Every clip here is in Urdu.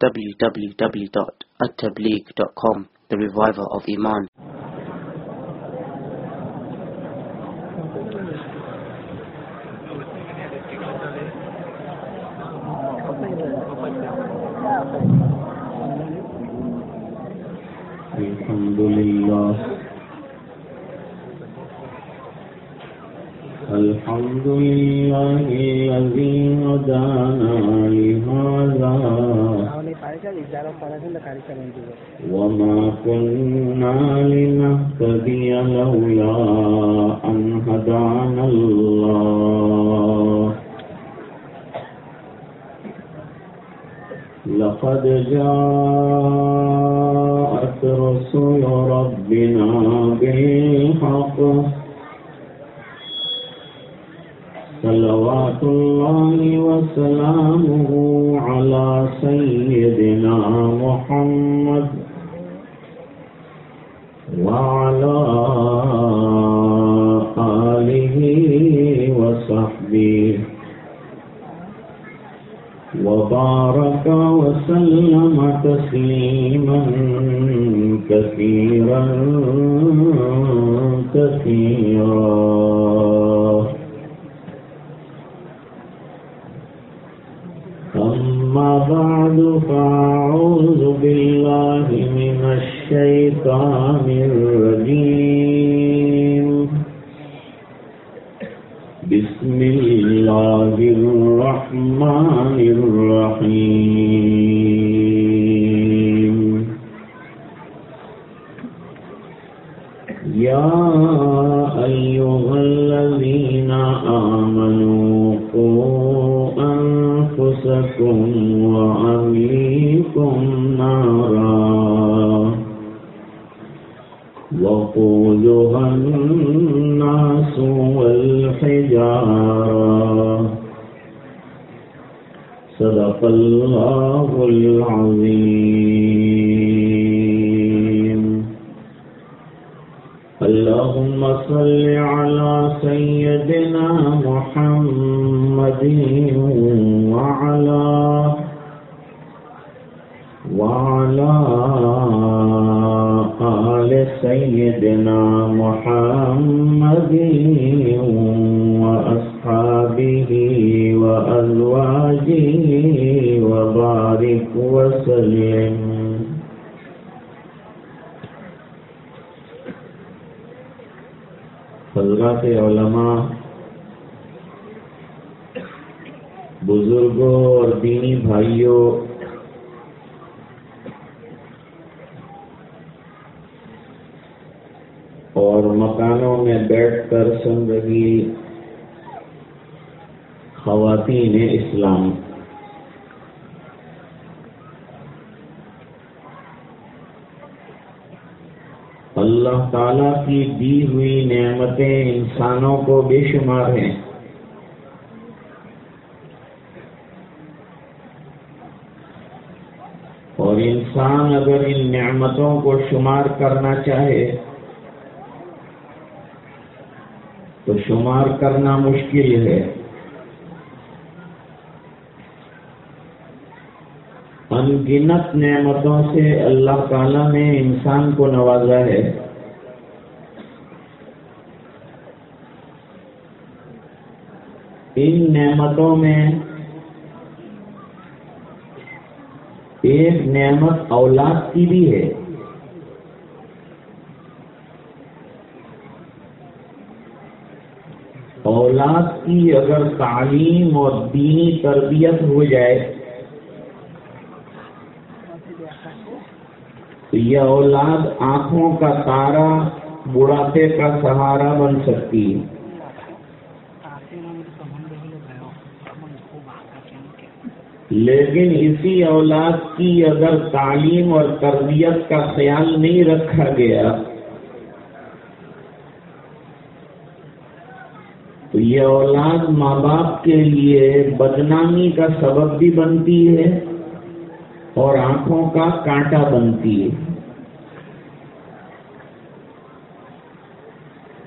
www.attableek.com The Reviver of Iman الحمد لله الحمد لله الذي هدانا لهذا وما كنا لنهتدي لولا أن هدانا الله لقد جاءت رسول ربنا بالحق صلوات الله وسلامه على سيدنا محمد وعلى آله وصحبه. وبارك وسلم تسليما كثيرا كثيرا. بعد فأعوذ بالله من الشيطان الرجيم. بسم الله الرحمن الرحيم. يا أيها الذين آمنوا قوا أنفسكم وأهليكم نارا. وقودها الناس والحجارة. صدق الله العظيم. اللهم صل على سيدنا محمد سيدنا محمد وأصحابه وأزواجه وبارك وسلم. حضرات علماء بزرگوں اور دینی بھائیوں اور مکانوں میں بیٹھ کر سن رہی خواتین اسلام۔ اللہ تعالی کی دی ہوئی نعمتیں انسانوں کو بے شمار ہیں۔ اور انسان اگر ان نعمتوں کو شمار کرنا چاہے تو شمار کرنا مشکل ہے۔ ان گنت نعمتوں سے اللہ تعالی نے انسان کو نوازا ہے۔ ان نعمتوں میں ایک نعمت اولاد کی بھی ہے۔ اولاد کی اگر تعلیم اور دینی تربیت ہو جائے، تو یہ اولاد آنکھوں کا تارا بڑھاپے کا سہارا بن سکتی ہے۔ لیکن اسی اولاد کی اگر تعلیم اور تربیت کا خیال نہیں رکھا گیا تو یہ اولاد ماں باپ کے لیے بدنامی کا سبب بھی بنتی ہے اور آنکھوں کا کانٹا بنتی ہے۔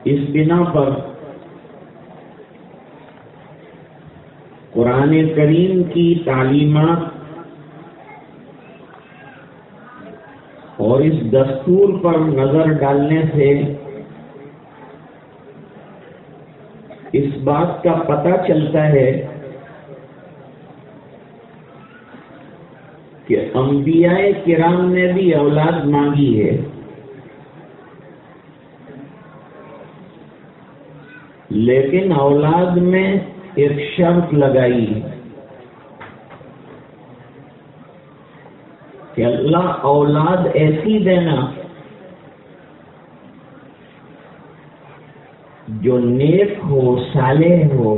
اس بنا پر قرآن کریم کی تعلیمات اور اس دستور پر نظر ڈالنے سے اس بات کا پتہ چلتا ہے کہ انبیاء کرام نے بھی اولاد مانگی ہے۔ لیکن اولاد میں ایک شرط لگائی کہ اللہ اولاد ایسی دینا جو نیک ہو، صالح ہو،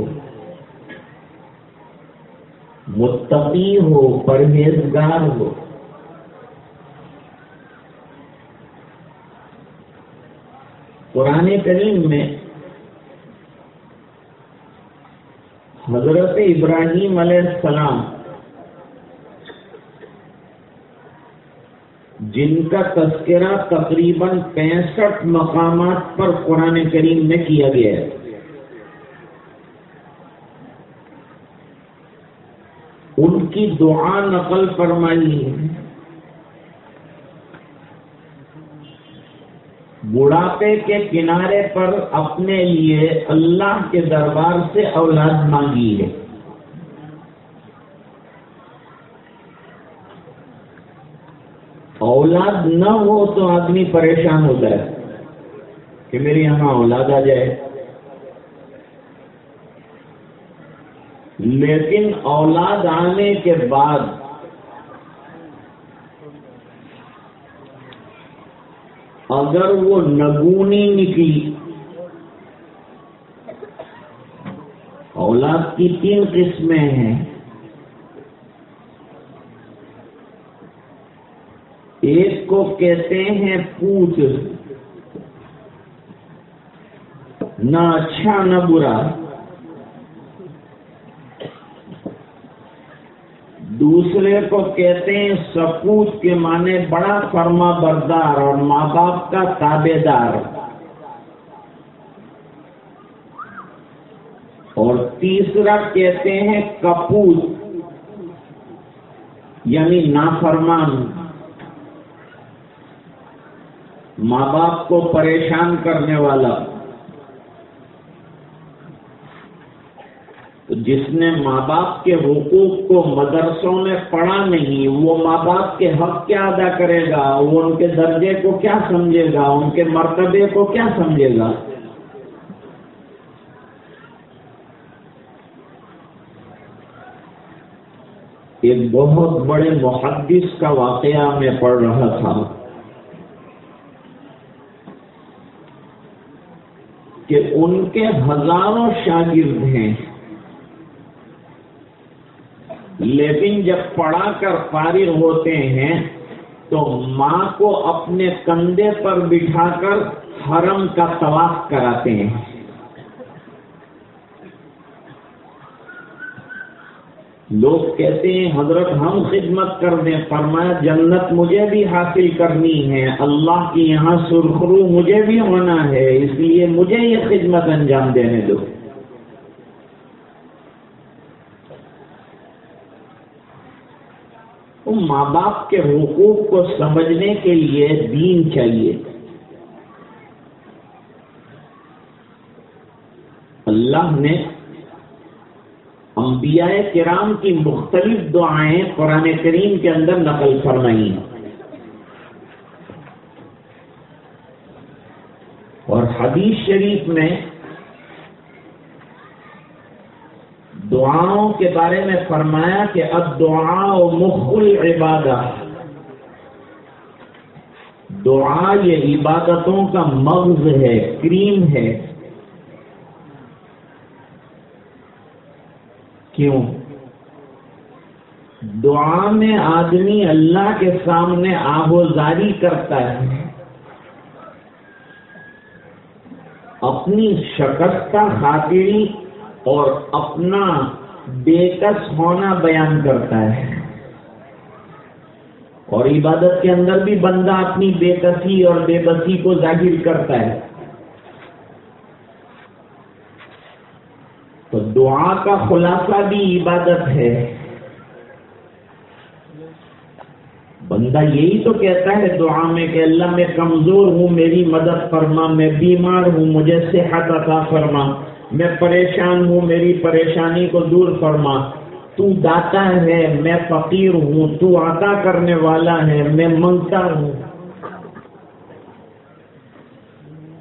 متقی ہو، پرہیزگار ہو۔ قرآن کریم میں حضرت ابراہیم علیہ السلام جن کا تذکرہ تقریباً پینسٹھ مقامات پر قرآن کریم میں کیا گیا ہے۔ ان کی دعا نقل فرمائی ہے۔ بڑھاپے کے کنارے پر اپنے لیے اللہ کے دربار سے اولاد مانگی ہے۔ اولاد نہ ہو تو آدمی پریشان ہوتا ہے کہ میری یہاں اولاد آ جائے۔ لیکن اولاد آنے کے بعد اگر وہ نگونی نکلی، اولاد کی تین قسمیں ہیں ایک کو کہتے ہیں پوچھ نہ اچھا نہ برا۔ دوسرے کو کہتے ہیں سپوت کے معنی بڑا فرما بردار اور ماں باپ کا تابے دار۔ اور تیسرا کہتے ہیں کپوت یعنی نافرمان۔ ماں باپ کو پریشان کرنے والا۔ تو جس نے ماں باپ کے حقوق کو مدرسوں میں پڑھا نہیں، وہ ماں باپ کے حق کیا ادا کرے گا؟ وہ ان کے درجے کو کیا سمجھے گا؟ ان کے مرتبے کو کیا سمجھے گا؟ ایک بہت بڑے محدث کا واقعہ میں پڑھ رہا تھا۔ کہ ان کے ہزاروں شاگرد ہیں۔ لیکن جب پڑھا کر فارغ ہوتے ہیں، تو ماں کو اپنے کندھے پر بٹھا کر حرم کا طواف کراتے ہیں۔ لوگ کہتے ہیں، حضرت، ہم خدمت کر دیں، فرمایا، جنت مجھے بھی حاصل کرنی ہے، اللہ کی یہاں سرخرو مجھے بھی ہونا ہے، اس لیے مجھے یہ خدمت انجام دینے دو۔ ماں باپ کے حقوق کو سمجھنے کے لیے دین چاہیے۔ اللہ نے انبیاء کرام کی مختلف دعائیں قرآن کریم کے اندر نقل فرمائی ہیں اور حدیث شریف میں دعاؤں کے بارے میں فرمایا کہ اب دعا و مخل عبادت دعا یہ عبادتوں کا مغز ہے، کریم ہے۔ کیوں؟ دعا میں آدمی اللہ کے سامنے آہوزاری کرتا ہے، اپنی شکست خاطری اور اپنا بےکس ہونا بیان کرتا ہے۔ اور عبادت کے اندر بھی بندہ اپنی بے کسی اور بے بسی کو ظاہر کرتا ہے تو دعا کا خلاصہ بھی عبادت ہے۔ بندہ یہی تو کہتا ہے دعا میں کہ اللہ میں کمزور ہوں، میری مدد فرما، میں بیمار ہوں، مجھے صحت عطا فرما۔ میں پریشان ہوں، میری پریشانی کو دور فرما۔ تو داتا ہے، میں فقیر ہوں، تو عطا کرنے والا ہے، میں منگتا ہوں۔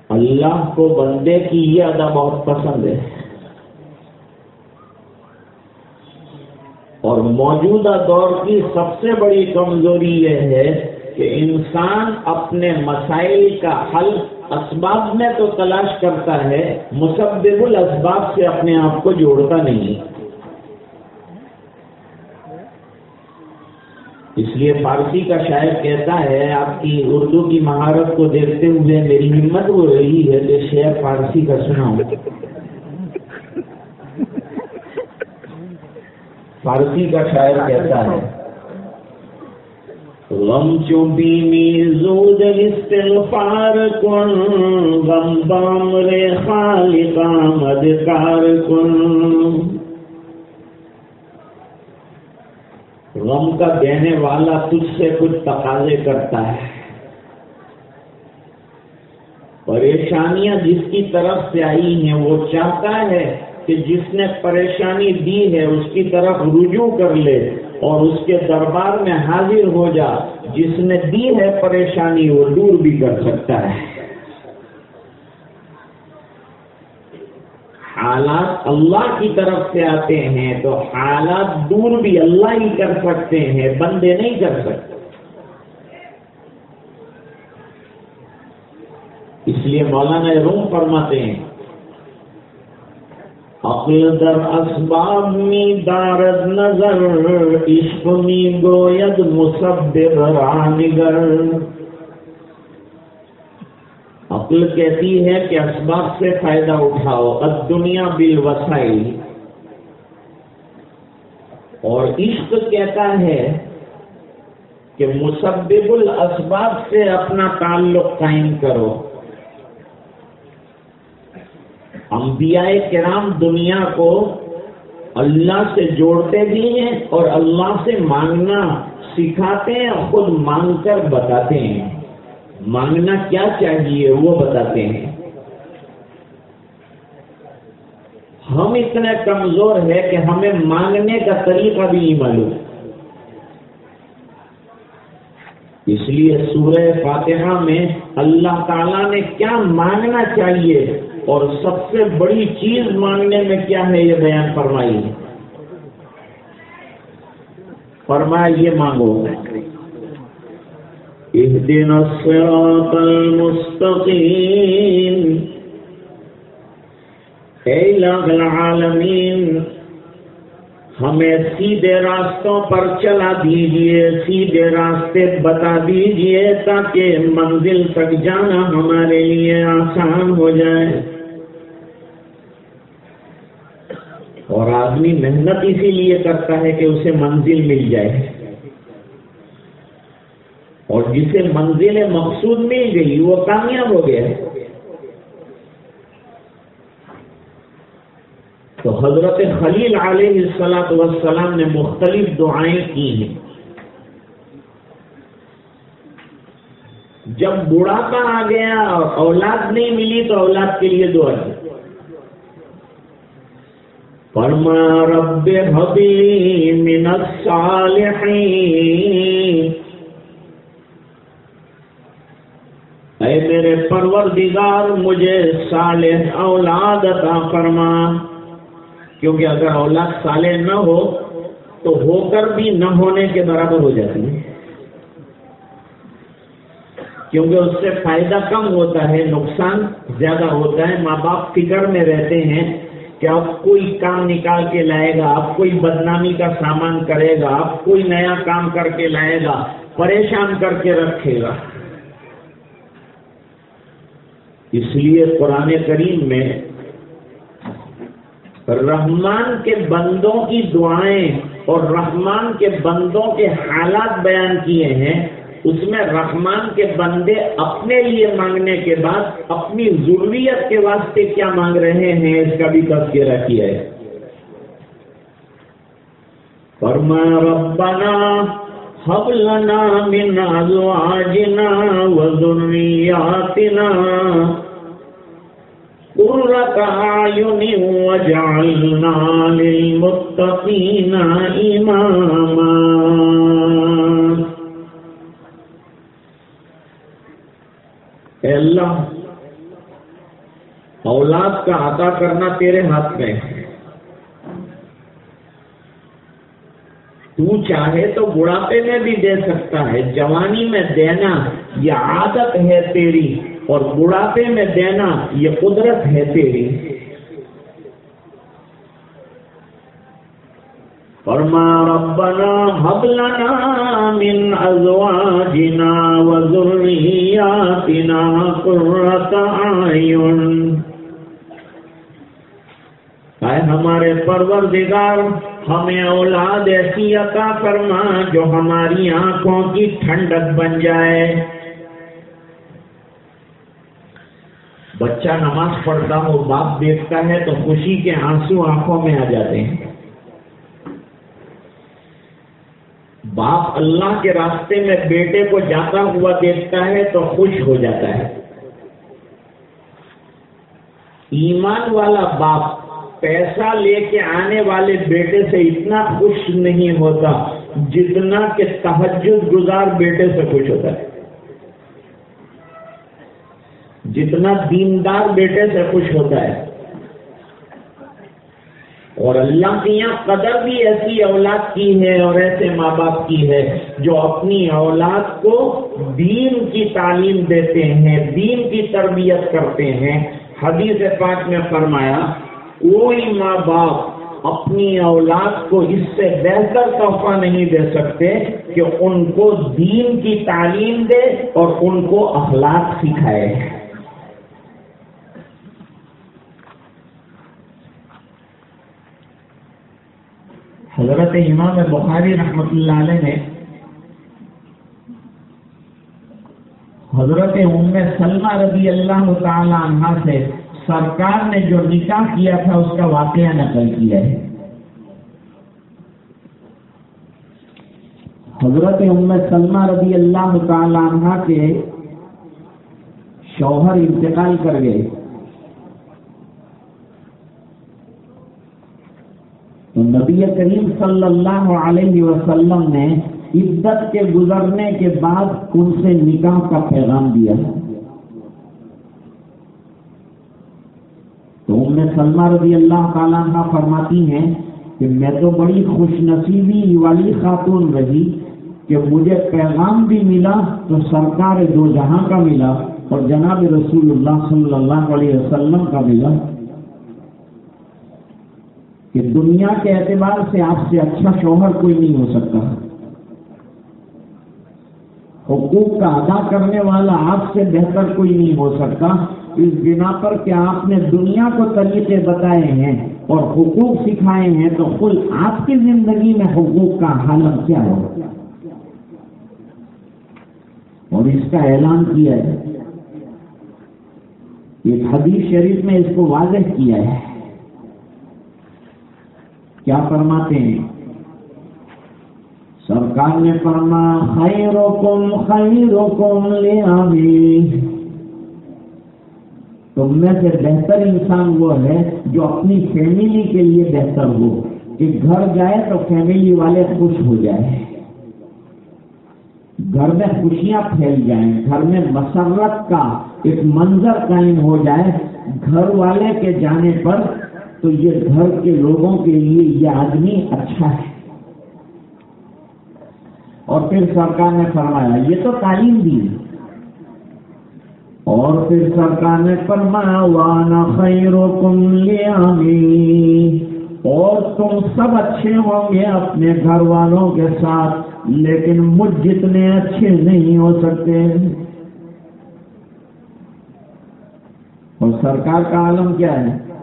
اللہ کو بندے کی یہ ادا بہت پسند ہے اور موجودہ دور کی سب سے بڑی کمزوری یہ ہے کہ انسان اپنے مسائل کا حل اسباب میں تو تلاش کرتا ہے، مسبب الاسباب سے اپنے آپ کو جوڑتا نہیں۔ اس لیے فارسی کا شاعر کہتا ہے، آپ کی اردو کی مہارت کو دیکھتے ہوئے میری ہمت ہو رہی ہے کہ شعر فارسی کا سناؤں۔ فارسی کا شاعر کہتا ہے۔ غم چوبی زود استغفار کن، غم بام رے خالق آمد کار کن۔ غم کا دینے والا تجھ سے کچھ تقاضے کرتا ہے۔ پریشانیاں جس کی طرف سے آئی ہیں، وہ چاہتا ہے کہ جس نے پریشانی دی ہے، اس کی طرف رجوع کر لے اور اس کے دربار میں حاضر ہو جا۔ جس نے دی ہے پریشانی، وہ دور بھی کر سکتا ہے۔ حالات اللہ کی طرف سے آتے ہیں تو حالات دور بھی اللہ ہی کر سکتے ہیں، بندے نہیں کر سکتے۔ اس لیے مولانا روم فرماتے ہیں عقل در اسباب می دارد نظر، عشق می گوید مسبب رانگر عقل کہتی ہے کہ اسباب سے فائدہ اٹھاؤ اب دنیا بل اور عشق کہتا ہے کہ مسبب الاسباب سے اپنا تعلق قائم کرو۔ انبیاء کرام دنیا کو اللہ سے جوڑتے بھی ہیں اور اللہ سے مانگنا سکھاتے ہیں اور خود مانگ کر بتاتے ہیں۔ مانگنا کیا چاہیے وہ بتاتے ہیں۔ ہم اتنے کمزور ہے کہ ہمیں مانگنے کا طریقہ بھی نہیں معلوم۔ اس لیے سورہ فاتحہ میں اللہ تعالیٰ نے کیا مانگنا چاہیے؟ اور سب سے بڑی چیز مانگنے میں کیا ہے یہ بیان فرمائی فرمایا یہ مانگو۔ اهدنا الصراط المستقيم اے الہ العالمین، ہمیں سیدھے راستوں پر چلا دیجیے، سیدھے راستے بتا دیجیے تاکہ منزل تک جانا ہمارے لیے آسان ہو جائے۔ اور آدمی محنت اسی لیے کرتا ہے کہ اسے منزل مل جائے۔ اور جسے منزل مقصود مل گئی، وہ کامیاب ہو گیا۔ تو حضرت خلیل علیہ السلاط وسلام نے مختلف دعائیں کی ہیں۔ جب بڑھاپا آ گیا اور اولاد نہیں ملی تو اولاد کے لیے دعا کی۔ فرما رب حبی من الصالحین۔ اے میرے پروردگار، مجھے صالح اولاد عطا فرما۔ کیونکہ اگر اولاد صالح نہ ہو، تو ہو کر بھی نہ ہونے کے برابر ہو جاتی ہے۔ کیونکہ اس سے فائدہ کم ہوتا ہے، نقصان زیادہ ہوتا ہے۔ ماں باپ فکر میں رہتے ہیں۔ کہ اب کوئی کام نکال کے لائے گا، اب کوئی بدنامی کا سامان کرے گا، اب کوئی نیا کام کر کے لائے گا، پریشان کر کے رکھے گا۔ اس لیے قرآن کریم میں رحمان کے بندوں کی دعائیں اور رحمان کے بندوں کے حالات بیان کیے ہیں۔ اس میں رحمان کے بندے اپنے لیے مانگنے کے بعد، اپنی ضروریت کے واسطے کیا مانگ رہے ہیں، اس کا بھی تذکرہ کیا ہے۔ فرما ربنا هب لنا من أزواجنا وذرياتنا قرة أعين واجعلنا للمتقين إماما اے اللہ، اولاد کا عطا کرنا تیرے ہاتھ میں ہے۔ تو چاہے تو بڑھاپے میں بھی دے سکتا ہے، جوانی میں دینا یہ عادت ہے تیری اور بڑھاپے میں دینا یہ قدرت ہے تیری۔ فرما ربنا هب لنا من ازواجنا وذرياتنا قرة اعين۔ اے ہمارے پروردگار، ہمیں اولاد ایسی عطا فرما جو ہماری آنکھوں کی ٹھنڈک بن جائے۔ بچہ نماز پڑھتا ہو باپ دیکھتا ہے تو خوشی کے آنسو آنکھوں میں آ جاتے ہیں۔ باپ اللہ کے راستے میں بیٹے کو جاتا ہوا دیکھتا ہے تو خوش ہو جاتا ہے۔ ایمان والا باپ پیسہ لے کے آنے والے بیٹے سے اتنا خوش نہیں ہوتا جتنا کہ تحجد گزار بیٹے سے خوش ہوتا ہے۔ جتنا دیندار بیٹے سے خوش ہوتا ہے۔ اور اللہ کی یہاں قدر بھی ایسی اولاد کی ہے اور ایسے ماں باپ کی ہے جو اپنی اولاد کو دین کی تعلیم دیتے ہیں، دین کی تربیت کرتے ہیں۔ حدیث پاک میں فرمایا، کوئی ماں باپ اپنی اولاد کو اس سے بہتر تحفہ نہیں دے سکتے کہ ان کو دین کی تعلیم دے اور ان کو اخلاق سکھائے۔ حضرت امام بخاری رحمت اللہ علیہ نے حضرت ام سلمہ رضی اللہ تعالی عنہ سے سرکار نے جو نکاح کیا تھا، اس کا واقعہ نقل کیا ہے۔ حضرت ام سلمہ رضی اللہ تعالی عنہ کے شوہر انتقال کر گئے تو نبی کریم صلی اللہ علیہ وسلم نے عزت کے گزرنے کے بعد ان سے نکاح کا پیغام دیا۔ تو ام سلمہ رضی اللہ تعالیٰ عنہ فرماتی ہیں کہ میں تو بڑی خوش نصیبی والی خاتون رہی کہ مجھے پیغام بھی ملا تو سرکار دو جہاں کا ملا اور جناب رسول اللہ صلی اللہ علیہ وسلم کا ملا۔ کہ دنیا کے اعتبار سے آپ سے اچھا شوہر کوئی نہیں ہو سکتا۔ حقوق کا ادا کرنے والا آپ سے بہتر کوئی نہیں ہو سکتا۔ اس بنا پر کہ آپ نے دنیا کو طریقے بتائے ہیں اور حقوق سکھائے ہیں، تو خود آپ کی زندگی میں حقوق کا حالت کیا ہو؟ اور اس کا اعلان کیا ہے۔ ایک حدیث شریف میں اس کو واضح کیا ہے۔ کیا فرماتے ہیں؟ سرکار نے فرما، خیرکم خیرکم لے تم میں سے بہتر انسان وہ ہے جو اپنی فیملی کے لیے بہتر ہو۔ کہ گھر جائے تو فیملی والے خوش ہو جائے گھر میں خوشیاں پھیل جائیں۔ گھر میں مسرت کا ایک منظر قائم ہو جائے۔ گھر والے کے جانے پر تو یہ گھر کے لوگوں کے لیے یہ آدمی اچھا ہے۔ اور پھر سرکار نے فرمایا، یہ تو تعلیم دی اور پھر سرکار نے فرمایا وانا خیرکم لیامی اور تم سب اچھے ہوں گے اپنے گھر والوں کے ساتھ، لیکن مجھ جتنے اچھے نہیں ہو سکتے۔ اور سرکار کا عالم کیا ہے؟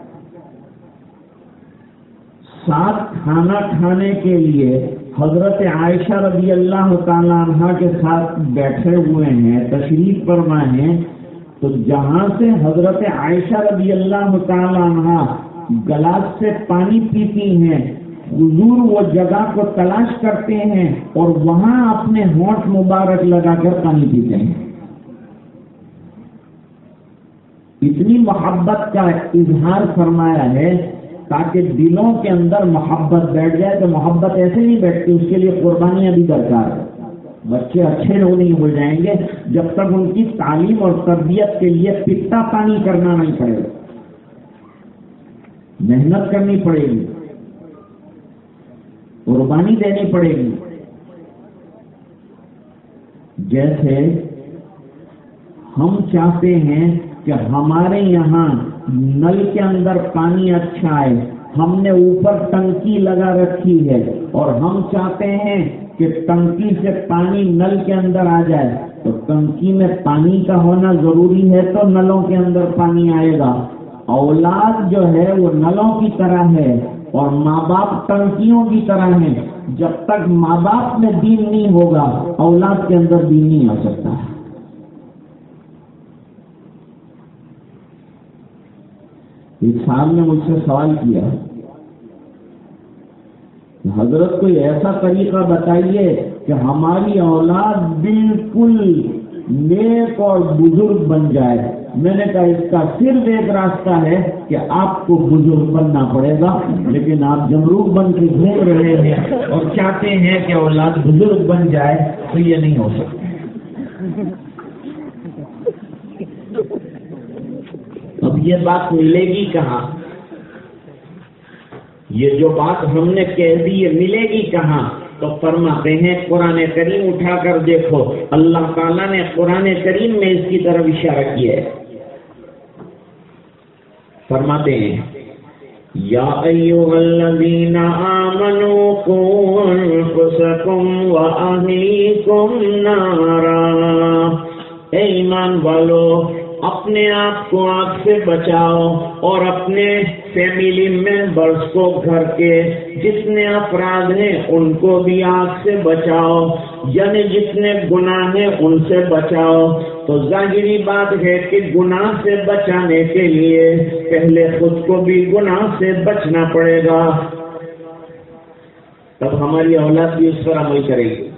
ساتھ کھانا کھانے کے لیے حضرت عائشہ رضی اللہ تعالیٰ عنہ کے ساتھ بیٹھے ہوئے ہیں، تشریف فرما ہیں، تو جہاں سے حضرت عائشہ رضی اللہ تعالیٰ عنہ گلاس سے پانی پیتی ہیں، حضور وہ جگہ کو تلاش کرتے ہیں اور وہاں اپنے ہونٹ مبارک لگا کر پانی پیتے ہیں۔ اتنی محبت کا اظہار فرمایا ہے تاکہ دلوں کے اندر محبت بیٹھ جائے تو محبت ایسے نہیں بیٹھتی، اس کے لیے قربانیاں بھی درکار ہے بچے اچھے لوگ نہیں ہو جائیں گے جب تک ان کی تعلیم اور تربیت کے لیے پتا پانی کرنا نہیں پڑے گا۔ محنت کرنی پڑے گی۔ قربانی دینی پڑے گی۔ جیسے ہم چاہتے ہیں کہ ہمارے یہاں نل کے اندر پانی اچھا ہے۔ ہم نے اوپر ٹنکی لگا رکھی ہے اور ہم چاہتے ہیں کہ ٹنکی سے پانی نل کے اندر آ جائے۔ تو ٹنکی میں پانی کا ہونا ضروری ہے تو نلوں کے اندر پانی آئے گا۔ اولاد جو ہے وہ نلوں کی طرح ہے اور ماں باپ ٹنکیوں کی طرح ہیں۔ جب تک ماں باپ میں دین نہیں ہوگا، اولاد کے اندر دین نہیں آ سکتا۔ ہے ایک صاحب نے مجھ سے سوال کیا حضرت کوئی ایسا طریقہ بتائیے کہ ہماری اولاد بالکل نیک اور بزرگ بن جائے؟ میں نے کہا، اس کا صرف ایک راستہ ہے کہ آپ کو بزرگ بننا پڑے گا، لیکن آپ جمروگ بن کے گھوم رہے ہیں اور چاہتے ہیں کہ اولاد بزرگ بن جائے، تو یہ نہیں ہو سکتا اب یہ بات ملے گی کہاں؟ یہ جو بات ہم نے کہہ دی یہ ملے گی کہاں؟ تو فرماتے ہیں قرآن کریم اٹھا کر دیکھو، اللہ تعالیٰ نے قرآن کریم میں اس کی طرف اشارہ کیا ہے۔ فرماتے ہیں، یا ایوہ الذین آمنوا قوا انفسکم و اہلیکم نارا۔ اے ایمان والو اپنے آپ کو آگ سے بچاؤ اور اپنے فیملی ممبرس کو گھر کے جتنے افراد ہیں ان کو بھی آگ سے بچاؤ یعنی جتنے گناہ ہیں ان سے بچاؤ۔ تو ظاہری بات ہے کہ گناہ سے بچانے کے لیے پہلے خود کو بھی گناہ سے بچنا پڑے گا۔ تب ہماری اولاد بھی اس پر عمل کرے گی۔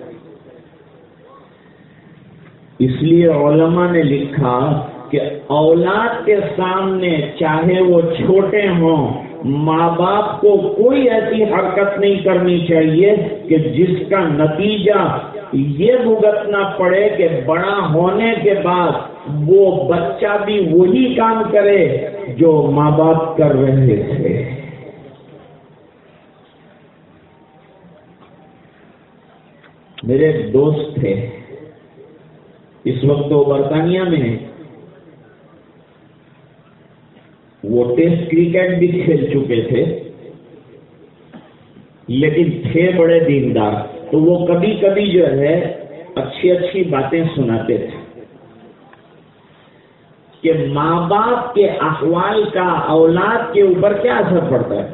اس لیے علماء نے لکھا کہ اولاد کے سامنے چاہے وہ چھوٹے ہوں، ماں باپ کو کوئی ایسی حرکت نہیں کرنی چاہیے کہ جس کا نتیجہ یہ بھگتنا پڑے کہ بڑا ہونے کے بعد وہ بچہ بھی وہی کام کرے جو ماں باپ کر رہے تھے۔ میرے دوست تھے، اس وقت وہ برطانیہ میں ہیں وہ ٹیسٹ کرکٹ بھی کھیل چکے تھے، لیکن تھے بڑے دیندار۔ تو وہ کبھی کبھی جو ہے، اچھی اچھی باتیں سناتے تھے۔ کہ ماں باپ کے احوال کا اولاد کے اوپر کیا اثر پڑتا ہے؟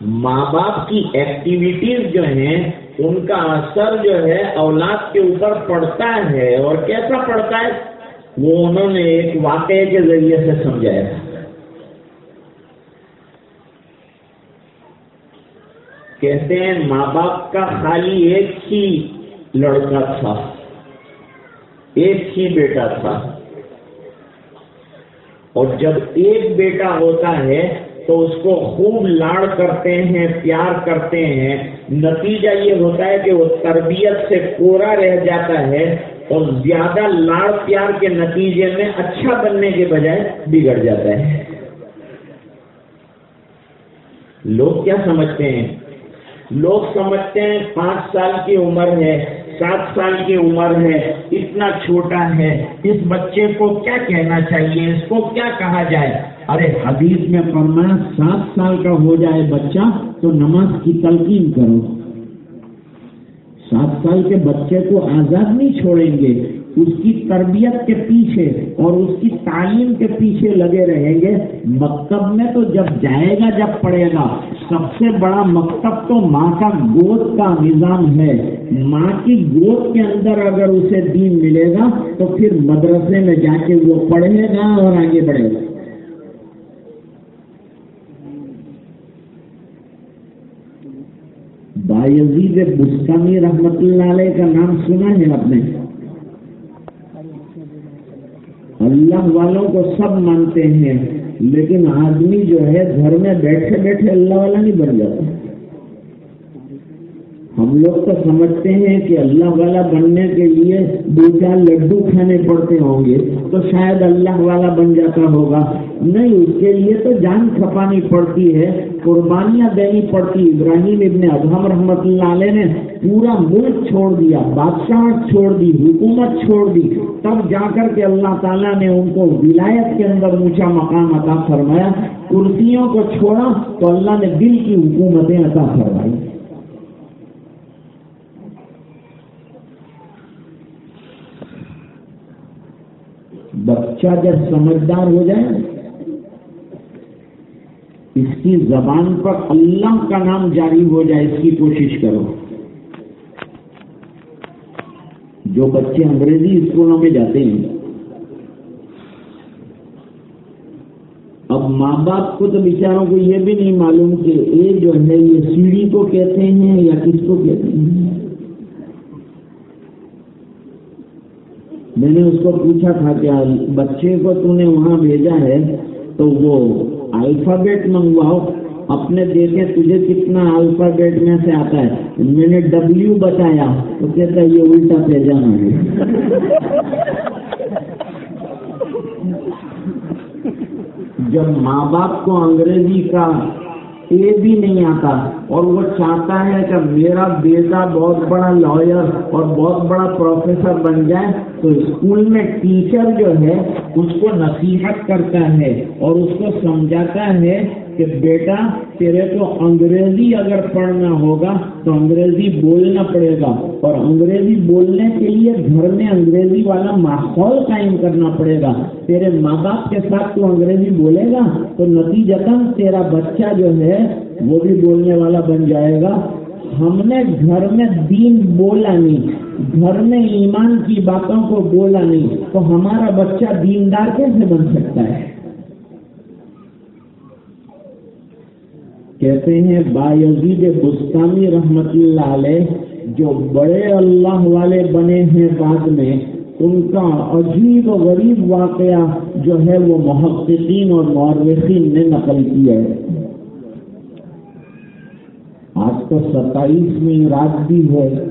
ماں باپ کی ایکٹیویٹیز جو ہیں، ان کا اثر جو ہے، اولاد کے اوپر پڑتا ہے۔ اور کیسا پڑتا ہے؟ وہ انہوں نے ایک واقعے کے ذریعے سے سمجھایا تھا۔ کہتے ہیں ماں باپ کا خالی ایک ہی لڑکا تھا، ایک ہی بیٹا تھا۔ اور جب ایک بیٹا ہوتا ہے تو اس کو خوب لاڑ کرتے ہیں، پیار کرتے ہیں۔ نتیجہ یہ ہوتا ہے کہ وہ تربیت سے کورا رہ جاتا ہے۔ اور زیادہ لاڑ پیار کے نتیجے میں اچھا بننے کے بجائے بگڑ جاتا ہے۔ لوگ کیا سمجھتے ہیں؟ لوگ سمجھتے ہیں پانچ سال کی عمر ہے، سات سال کی عمر ہے، اتنا چھوٹا ہے، اس بچے کو کیا کہنا چاہیے؟ اس کو کیا کہا جائے؟ ارے حدیث میں فرمایا، سات سال کا ہو جائے بچہ تو نماز کی تلقین کرو۔ سات سال کے بچے کو آزاد نہیں چھوڑیں گے، اس کی تربیت کے پیچھے اور اس کی تعلیم کے پیچھے لگے رہیں گے۔ مکتب میں تو جب جائے گا، جب پڑھے گا، سب سے بڑا مکتب تو ماں کا گود کا نظام ہے۔ ماں کی گود کے اندر اگر اسے دین ملے گا، تو پھر مدرسے میں جا کے وہ پڑھے گا اور آگے بڑھے گا۔ باعزید بستانی رحمت اللہ علیہ کا نام سنا ہے آپ نے؟ اللہ والوں کو سب مانتے ہیں، لیکن آدمی جو ہے گھر میں بیٹھے بیٹھے اللہ والا نہیں بن جاتا۔ ہم لوگ تو سمجھتے ہیں کہ اللہ والا بننے کے لیے دو چار لڈو کھانے پڑتے ہوں گے، تو شاید اللہ والا بن جاتا ہوگا۔ نہیں اس کے لیے تو جان کھپانی پڑتی ہے، قربانیاں دینی پڑتی۔ ابراہیم ابن ادہم رحمت اللہ علیہ نے پورا ملک چھوڑ دیا، بادشاہ چھوڑ دی، حکومت چھوڑ دی۔ تب جا کر کے اللہ تعالیٰ نے ان کو ولایت کے اندر اونچا مقام عطا فرمایا۔ کرسیوں کو چھوڑا تو اللہ نے دل کی حکومتیں عطا فرمائی۔ بچہ جب سمجھدار ہو جائے اس کی زبان پر اللہ کا نام جاری ہو جائے، اس کی کوشش کرو۔ جو بچے انگریزی اسکولوں میں جاتے ہیں، اب ماں باپ کو تو بیچاروں کو یہ بھی نہیں معلوم کہ یہ جو ہے، یہ سیڑھی کو کہتے ہیں یا کس کو کہتے ہیں۔ میں نے اس کو پوچھا تھا کہ بچے کو تو نے وہاں بھیجا ہے، تو وہ الفابیٹ منگواؤ۔ اپنے دیکھے تجھے کتنا الفابیٹ میں سے آتا ہے۔ میں نے ڈبلو بتایا۔ تو کہتا ہے، یہ الٹا پیجانا ہے۔ جب ماں باپ کو انگریزی کا بھی نہیں آتا۔ اور وہ چاہتا ہے کہ میرا بیٹا بہت بڑا لائر اور بہت بڑا پروفیسر بن جائے، تو اسکول میں ٹیچر جو ہے، اس کو نصیحت کرتا ہے اور اس کو سمجھاتا ہے کہ بیٹا تیرے کو انگریزی اگر پڑھنا ہوگا تو انگریزی بولنا پڑے گا اور انگریزی بولنے کے لیے گھر میں انگریزی والا ماحول قائم کرنا پڑے گا۔ تیرے ماں باپ کے ساتھ تو انگریزی بولے گا تو نتیجتاً تیرا بچہ جو ہے وہ بھی بولنے والا بن جائے گا۔ ہم نے گھر میں دین بولا نہیں، گھر میں ایمان کی باتوں کو بولا نہیں، تو ہمارا بچہ دیندار کیسے بن سکتا ہے؟ کہتے ہیں بایزید بستانی رحمت اللہ علیہ، جو بڑے اللہ والے بنے ہیں بعد میں، ان کا عجیب و غریب واقعہ جو ہے وہ محققین اور مورخین نے نقل کیا ہے۔ آج تو ستائیسویں رات بھی ہے۔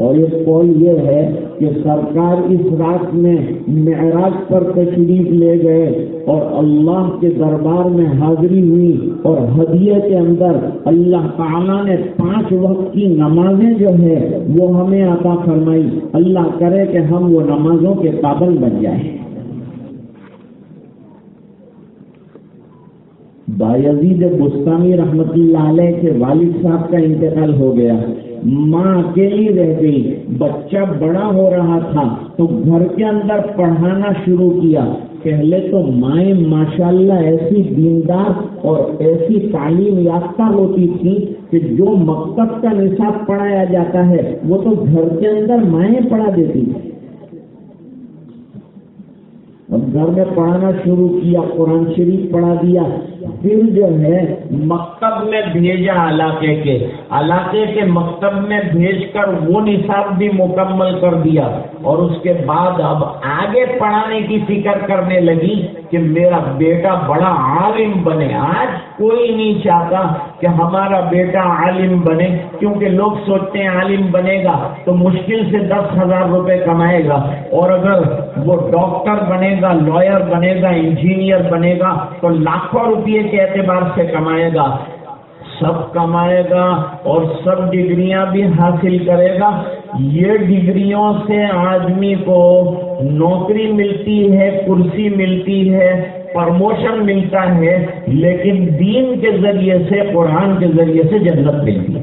اور ایک قول یہ ہے کہ سرکار اس رات میں معراج پر تشریف لے گئے اور اللہ کے دربار میں حاضری ہوئی اور ہدیے کے اندر اللہ تعالیٰ نے پانچ وقت کی نمازیں جو ہے وہ ہمیں عطا فرمائی۔ اللہ کرے کہ ہم وہ نمازوں کے پابند بن جائیں۔ بایزید بستانی رحمت اللہ علیہ کے والد صاحب کا انتقال ہو گیا۔ ماں اکیلی رہ گئی، بچہ بڑا ہو رہا تھا، تو گھر کے اندر پڑھانا شروع کیا۔ پہلے تو مائیں ماشاءاللہ ایسی دیندار اور ایسی تعلیم یافتہ ہوتی تھی کہ جو مکتب کا نصاب پڑھایا جاتا ہے، وہ تو گھر کے اندر مائیں پڑھا دیتی۔ اب گھر میں پڑھانا شروع کیا، قرآن شریف پڑھا دیا۔ پھر جو ہے مکتب میں بھیجا علاقے کے علاقے کے مکتب میں بھیج کر وہ نصاب بھی مکمل کر دیا۔ اور اس کے بعد اب آگے پڑھانے کی فکر کرنے لگی کہ میرا بیٹا بڑا عالم بنے۔ آج کوئی نہیں چاہتا کہ ہمارا بیٹا عالم بنے، کیونکہ لوگ سوچتے ہیں عالم بنے گا تو مشکل سے دس ہزار روپے کمائے گا۔ اور اگر وہ ڈاکٹر بنے گا، لائر بنے گا، انجینئر بنے گا، تو لاکھوں روپئے کے اعتبار سے کمائے گا۔ سب کمائے گا اور سب ڈگریاں بھی حاصل کرے گا۔ یہ ڈگریوں سے آدمی کو نوکری ملتی ہے، کرسی ملتی ہے پرموشن ملتا ہے، لیکن دین کے ذریعے سے، قرآن کے ذریعے سے جنت ملتی ہے۔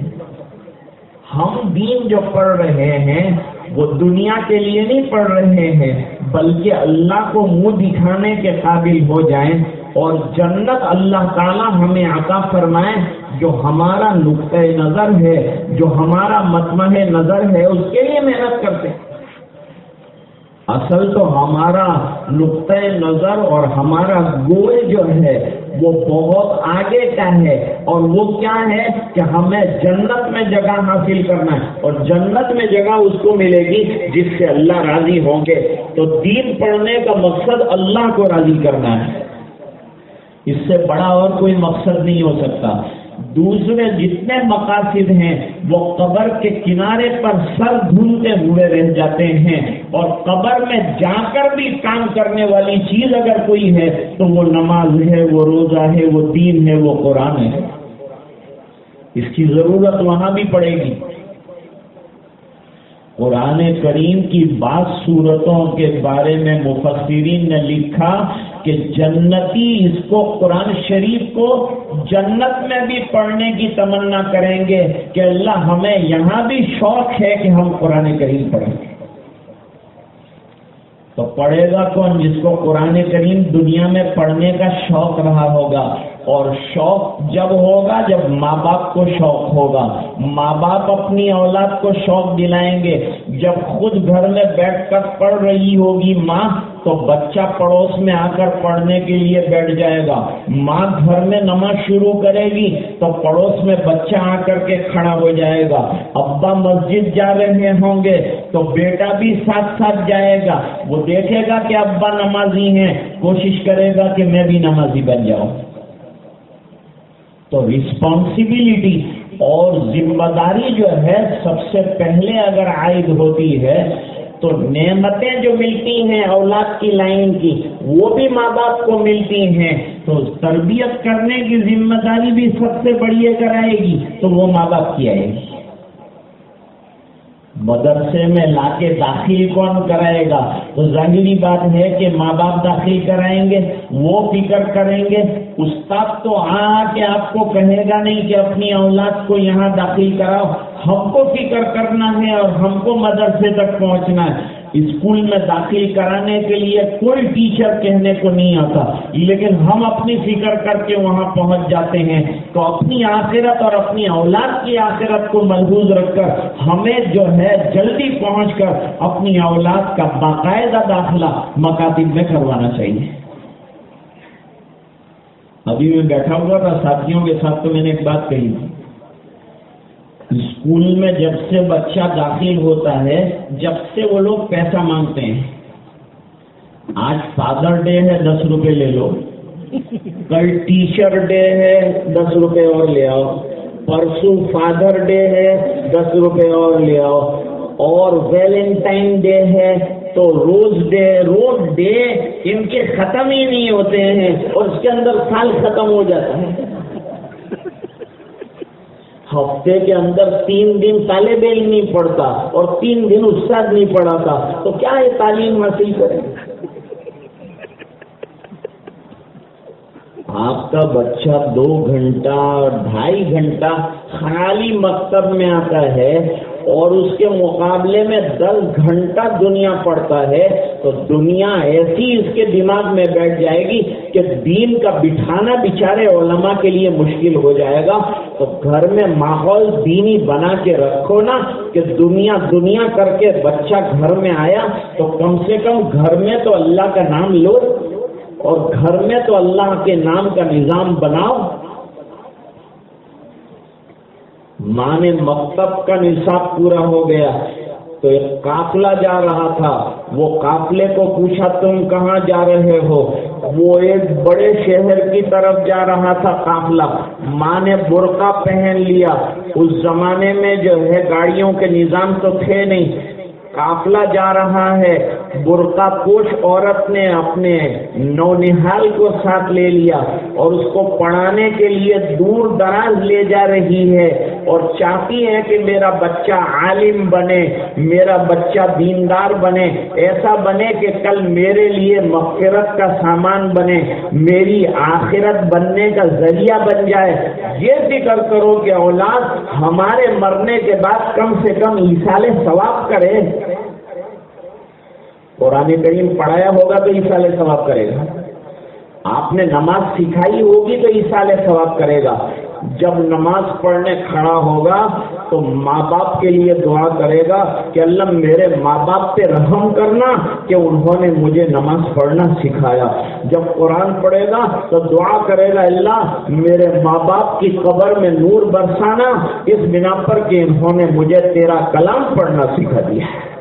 ہم دین جو پڑھ رہے ہیں، وہ دنیا کے لیے نہیں پڑھ رہے ہیں، بلکہ اللہ کو منہ دکھانے کے قابل ہو جائیں اور جنت اللہ تعالی ہمیں عطا فرمائے، جو ہمارا نقطۂ نظر ہے، جو ہمارا متمح نظر ہے، اس کے لیے محنت کرتے ہیں۔ اصل تو ہمارا نقطۂ نظر اور ہمارا گوئے جو ہے، وہ بہت آگے کا ہے۔ اور وہ کیا ہے کہ ہمیں جنت میں جگہ حاصل کرنا ہے۔ اور جنت میں جگہ اس کو ملے گی جس سے اللہ راضی ہوں گے۔ تو دین پڑھنے کا مقصد اللہ کو راضی کرنا ہے۔ اس سے بڑا اور کوئی مقصد نہیں ہو سکتا۔ دوسرے جتنے مقاصد ہیں، وہ قبر کے کنارے پر سر دھلتے ہوئے رہ جاتے ہیں۔ اور قبر میں جا کر بھی کام کرنے والی چیز اگر کوئی ہے، تو وہ نماز ہے، وہ روزہ ہے، وہ دین ہے، وہ قرآن ہے۔ اس کی ضرورت وہاں بھی پڑے گی۔ قرآن کریم کی بعض صورتوں کے بارے میں مفسرین نے لکھا کہ جنتی اس کو قرآن شریف کو جنت میں بھی پڑھنے کی تمنا کریں گے کہ اللہ ہمیں یہاں بھی شوق ہے کہ ہم قرآن کریم پڑھیں۔ گے تو پڑھے گا کون جس کو قرآن کریم دنیا میں پڑھنے کا شوق رہا ہوگا؟ اور شوق جب ہوگا، جب ماں باپ کو شوق ہوگا۔ ماں باپ اپنی اولاد کو شوق دلائیں گے۔ جب خود گھر میں بیٹھ کر پڑھ رہی ہوگی ماں، تو بچہ پڑوس میں آ کر پڑھنے کے لیے بیٹھ جائے گا۔ ماں گھر میں نماز شروع کرے گی، تو پڑوس میں بچہ آ کر کے کھڑا ہو جائے گا۔ ابا مسجد جا رہے ہوں گے، تو بیٹا بھی ساتھ ساتھ جائے گا۔ وہ دیکھے گا کہ ابا نمازی ہیں، کوشش کرے گا کہ میں بھی نمازی بن جاؤں۔ تو رسپانسبلٹی اور ذمہ داری جو ہے سب سے پہلے اگر عائد ہوتی ہے، تو نعمتیں جو ملتی ہیں اولاد کی لائن کی، وہ بھی ماں باپ کو ملتی ہیں۔ تو تربیت کرنے کی ذمہ داری بھی سب سے بڑی اگر آئے گی، تو وہ ماں باپ کی آئے گی۔ مدرسے میں لا کے داخل کون کرائے گا؟ تو ظاہری بات ہے کہ ماں باپ داخل کرائیں گے، وہ فکر کریں گے، استاد تو آ کے آپ کو کہے گا نہیں کہ اپنی اولاد کو یہاں داخل کراؤ۔ ہم کو فکر کرنا ہے اور ہم کو مدرسے تک پہنچنا ہے۔ اسکول میں داخل کرانے کے لیے کوئی ٹیچر کہنے کو نہیں آتا۔ لیکن ہم اپنی فکر کر کے وہاں پہنچ جاتے ہیں تو اپنی آخرت اور اپنی اولاد کی آخرت کو محفوظ رکھ کر ہمیں جو ہے جلدی پہنچ کر اپنی اولاد کا باقاعدہ داخلہ مکاتب میں کروانا چاہیے۔ ابھی میں بیٹھا ہوا تھا، ساتھیوں کے ساتھ تو میں نے ایک بات کہی۔ تھی اسکول میں جب سے بچہ داخل ہوتا ہے، جب سے وہ لوگ پیسہ مانگتے ہیں۔ آج فادر ڈے ہے، دس روپے لے لو۔ کل ٹیچر ڈے ہے، دس روپے اور لے آؤ۔ پرسوں فادر ڈے ہے، دس روپے اور لے آؤ۔ اور ویلنٹائن ڈے ہے، تو روز ڈے روز ڈے ان کے ختم ہی نہیں ہوتے ہیں۔ اور اس کے اندر سال ختم ہو جاتا ہے۔ ہفتے کے اندر تین دن طالب علم نہیں پڑھتا اور تین دن استاد نہیں پڑھاتا، تو کیا یہ تعلیم حاصل کریں؟ آپ کا بچہ دو گھنٹہ، ڈھائی گھنٹہ خیالی مکتب میں آتا ہے اور اس کے مقابلے میں دس گھنٹہ دنیا پڑتا ہے، تو دنیا ایسی اس کے دماغ میں بیٹھ جائے گی کہ دین کا بٹھانا بچارے علماء کے لیے مشکل ہو جائے گا۔ تو گھر میں ماحول دینی بنا کے رکھو نا کہ دنیا دنیا کر کے بچہ گھر میں آیا تو کم سے کم گھر میں تو اللہ کا نام لو اور گھر میں تو اللہ کے نام کا نظام بناؤ۔ ماں نے مکتب کا نصاب پورا ہو گیا۔ تو ایک قافلہ جا رہا تھا، وہ قافلے کو پوچھا، تم کہاں جا رہے ہو؟ وہ ایک بڑے شہر کی طرف جا رہا تھا قافلہ۔ ماں نے برقع پہن لیا۔ اس زمانے میں جو ہے، گاڑیوں کے نظام تو تھے نہیں۔ قافلہ جا رہا ہے۔ برقع پوش عورت نے اپنے نو نہال کو ساتھ لے لیا اور اس کو پڑھانے کے لیے دور دراز لے جا رہی ہے اور چاہتی ہے کہ میرا بچہ عالم بنے، میرا بچہ دیندار بنے، ایسا بنے کہ کل میرے لیے مغفرت کا سامان بنے، میری آخرت بننے کا ذریعہ بن جائے۔ یہ فکر کرو کہ اولاد ہمارے مرنے کے بعد کم سے کم مثال ثواب کرے۔ قرآن کریم پڑھایا ہوگا تو عیسال ثواب کرے گا۔ آپ نے نماز سکھائی ہوگی تو عیسال ثواب کرے گا۔ جب نماز پڑھنے کھڑا ہوگا تو ماں باپ کے لیے دعا کرے گا کہ اللہ میرے ماں باپ پہ رحم کرنا کہ انہوں نے مجھے نماز پڑھنا سکھایا۔ جب قرآن پڑھے گا تو دعا کرے گا، اللہ میرے ماں باپ کی قبر میں نور برسانا، اس بنا پر کہ انہوں نے مجھے تیرا کلام پڑھنا سکھا دیا۔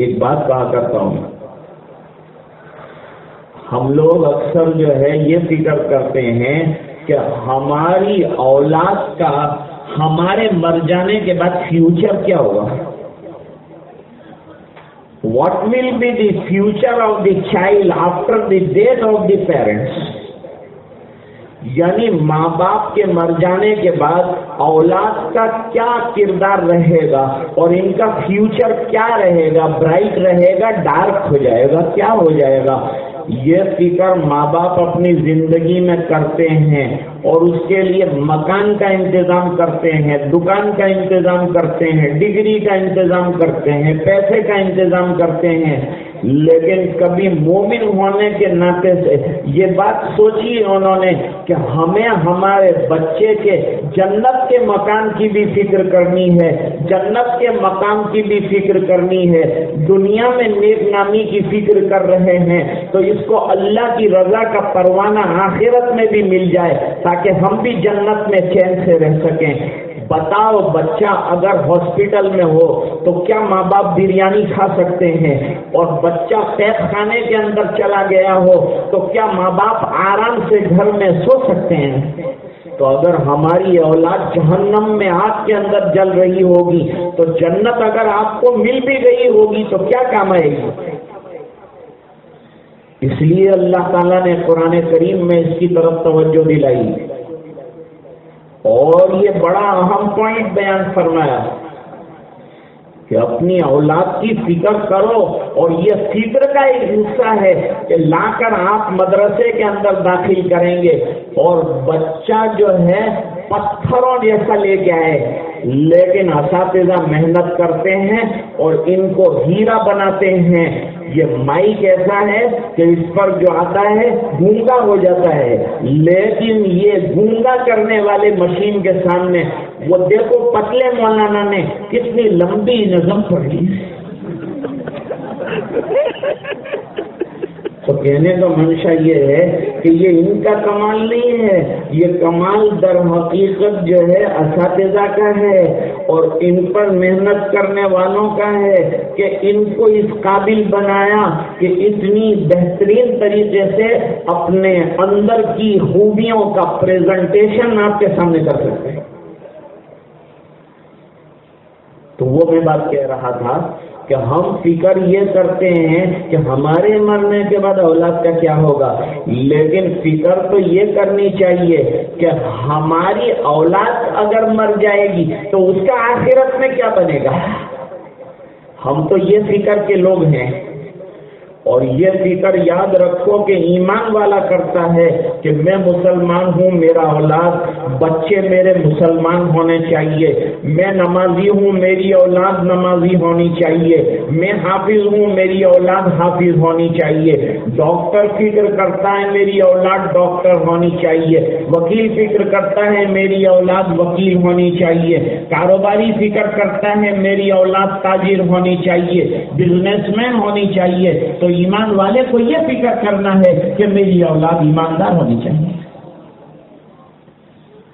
ایک بات کہا کرتا ہوں ہم لوگ اکثر جو ہے یہ فکر کرتے ہیں کہ ہماری اولاد کا ہمارے مر جانے کے بعد فیوچر کیا ہوگا؟ What will be the future of the child after the death of the parents یعنی ماں باپ کے مر جانے کے بعد اولاد کا کیا کردار رہے گا اور ان کا فیوچر کیا رہے گا؟ برائٹ رہے گا ڈارک ہو جائے گا، کیا ہو جائے گا؟ یہ فکر ماں باپ اپنی زندگی میں کرتے ہیں اور اس کے لیے مکان کا انتظام کرتے ہیں، دکان کا انتظام کرتے ہیں، ڈگری کا انتظام کرتے ہیں، پیسے کا انتظام کرتے ہیں۔ لیکن کبھی مومن ہونے کے ناطے سے یہ بات سوچی انہوں نے کہ ہمیں ہمارے بچے کے جنت کے مکان کی بھی فکر کرنی ہے، جنت کے مقام کی بھی فکر کرنی ہے، دنیا میں نیک نامی کی فکر کر رہے ہیں، تو اس کو اللہ کی رضا کا پروانہ آخرت میں بھی مل جائے تاکہ ہم بھی جنت میں چین سے رہ سکیں۔ بتاؤ بچہ اگر ہاسپٹل میں ہو تو کیا ماں باپ بریانی کھا سکتے ہیں؟ اور بچہ پیس خانے کے اندر چلا گیا ہو تو کیا ماں باپ آرام سے گھر میں سو سکتے ہیں؟ تو اگر ہماری اولاد جہنم میں آگ کے اندر جل رہی ہوگی، تو جنت اگر آپ کو مل بھی گئی ہوگی تو کیا کام آئے گی؟ اس لیے اللہ تعالیٰ نے قرآن کریم میں اس کی طرف توجہ دلائی۔ اور یہ بڑا اہم پوائنٹ بیان فرمایا کہ اپنی اولاد کی فکر کرو اور یہ فکر کا ایک حصہ ہے کہ لا کر آپ مدرسے کے اندر داخل کریں گے اور بچہ جو ہے پتھروں جیسا لے کے آئے لیکن اساتذہ محنت کرتے ہیں اور ان کو ہیرا بناتے ہیں۔ یہ مائک ایسا ہے کہ اس پر جو آتا ہے، گونگا ہو جاتا ہے۔ لیکن یہ گونگا کرنے والے مشین کے سامنے، وہ دیکھو پتلے مولانا نے کتنی لمبی نظم پڑھی۔ تو کہنے کا منشا یہ ہے کہ یہ ان کا کمال نہیں ہے، یہ کمال در حقیقت جو ہے اساتذہ کا ہے اور ان پر محنت کرنے والوں کا ہے کہ ان کو اس قابل بنایا کہ اتنی بہترین طریقے سے اپنے اندر کی خوبیوں کا پریزنٹیشن آپ کے سامنے کر سکتے ہیں۔ تو وہ میں بات کہہ رہا تھا کہ ہم فکر یہ کرتے ہیں کہ ہمارے مرنے کے بعد اولاد کا کیا ہوگا۔ لیکن فکر تو یہ کرنی چاہیے کہ ہماری اولاد اگر مر جائے گی تو اس کا آخرت میں کیا بنے گا؟ ہم تو یہ فکر کے لوگ ہیں۔ اور یہ فکر یاد رکھو کہ ایمان والا کرتا ہے کہ میں مسلمان ہوں، میرا اولاد، بچے میرے مسلمان ہونے چاہیے۔ میں نمازی ہوں، میری اولاد نمازی ہونی چاہیے۔ میں حافظ ہوں، میری اولاد حافظ ہونی چاہیے۔ ڈاکٹر فکر کرتا ہے، میری اولاد ڈاکٹر ہونی چاہیے۔ وکیل فکر کرتا ہے، میری اولاد وکیل ہونی چاہیے۔ کاروباری فکر کرتا ہے، میری اولاد تاجر ہونی چاہیے۔ بزنس مین ہونی چاہیے۔ تو ایمان والے کو یہ فکر کرنا ہے کہ میری اولاد ایماندار ہونی چاہیے۔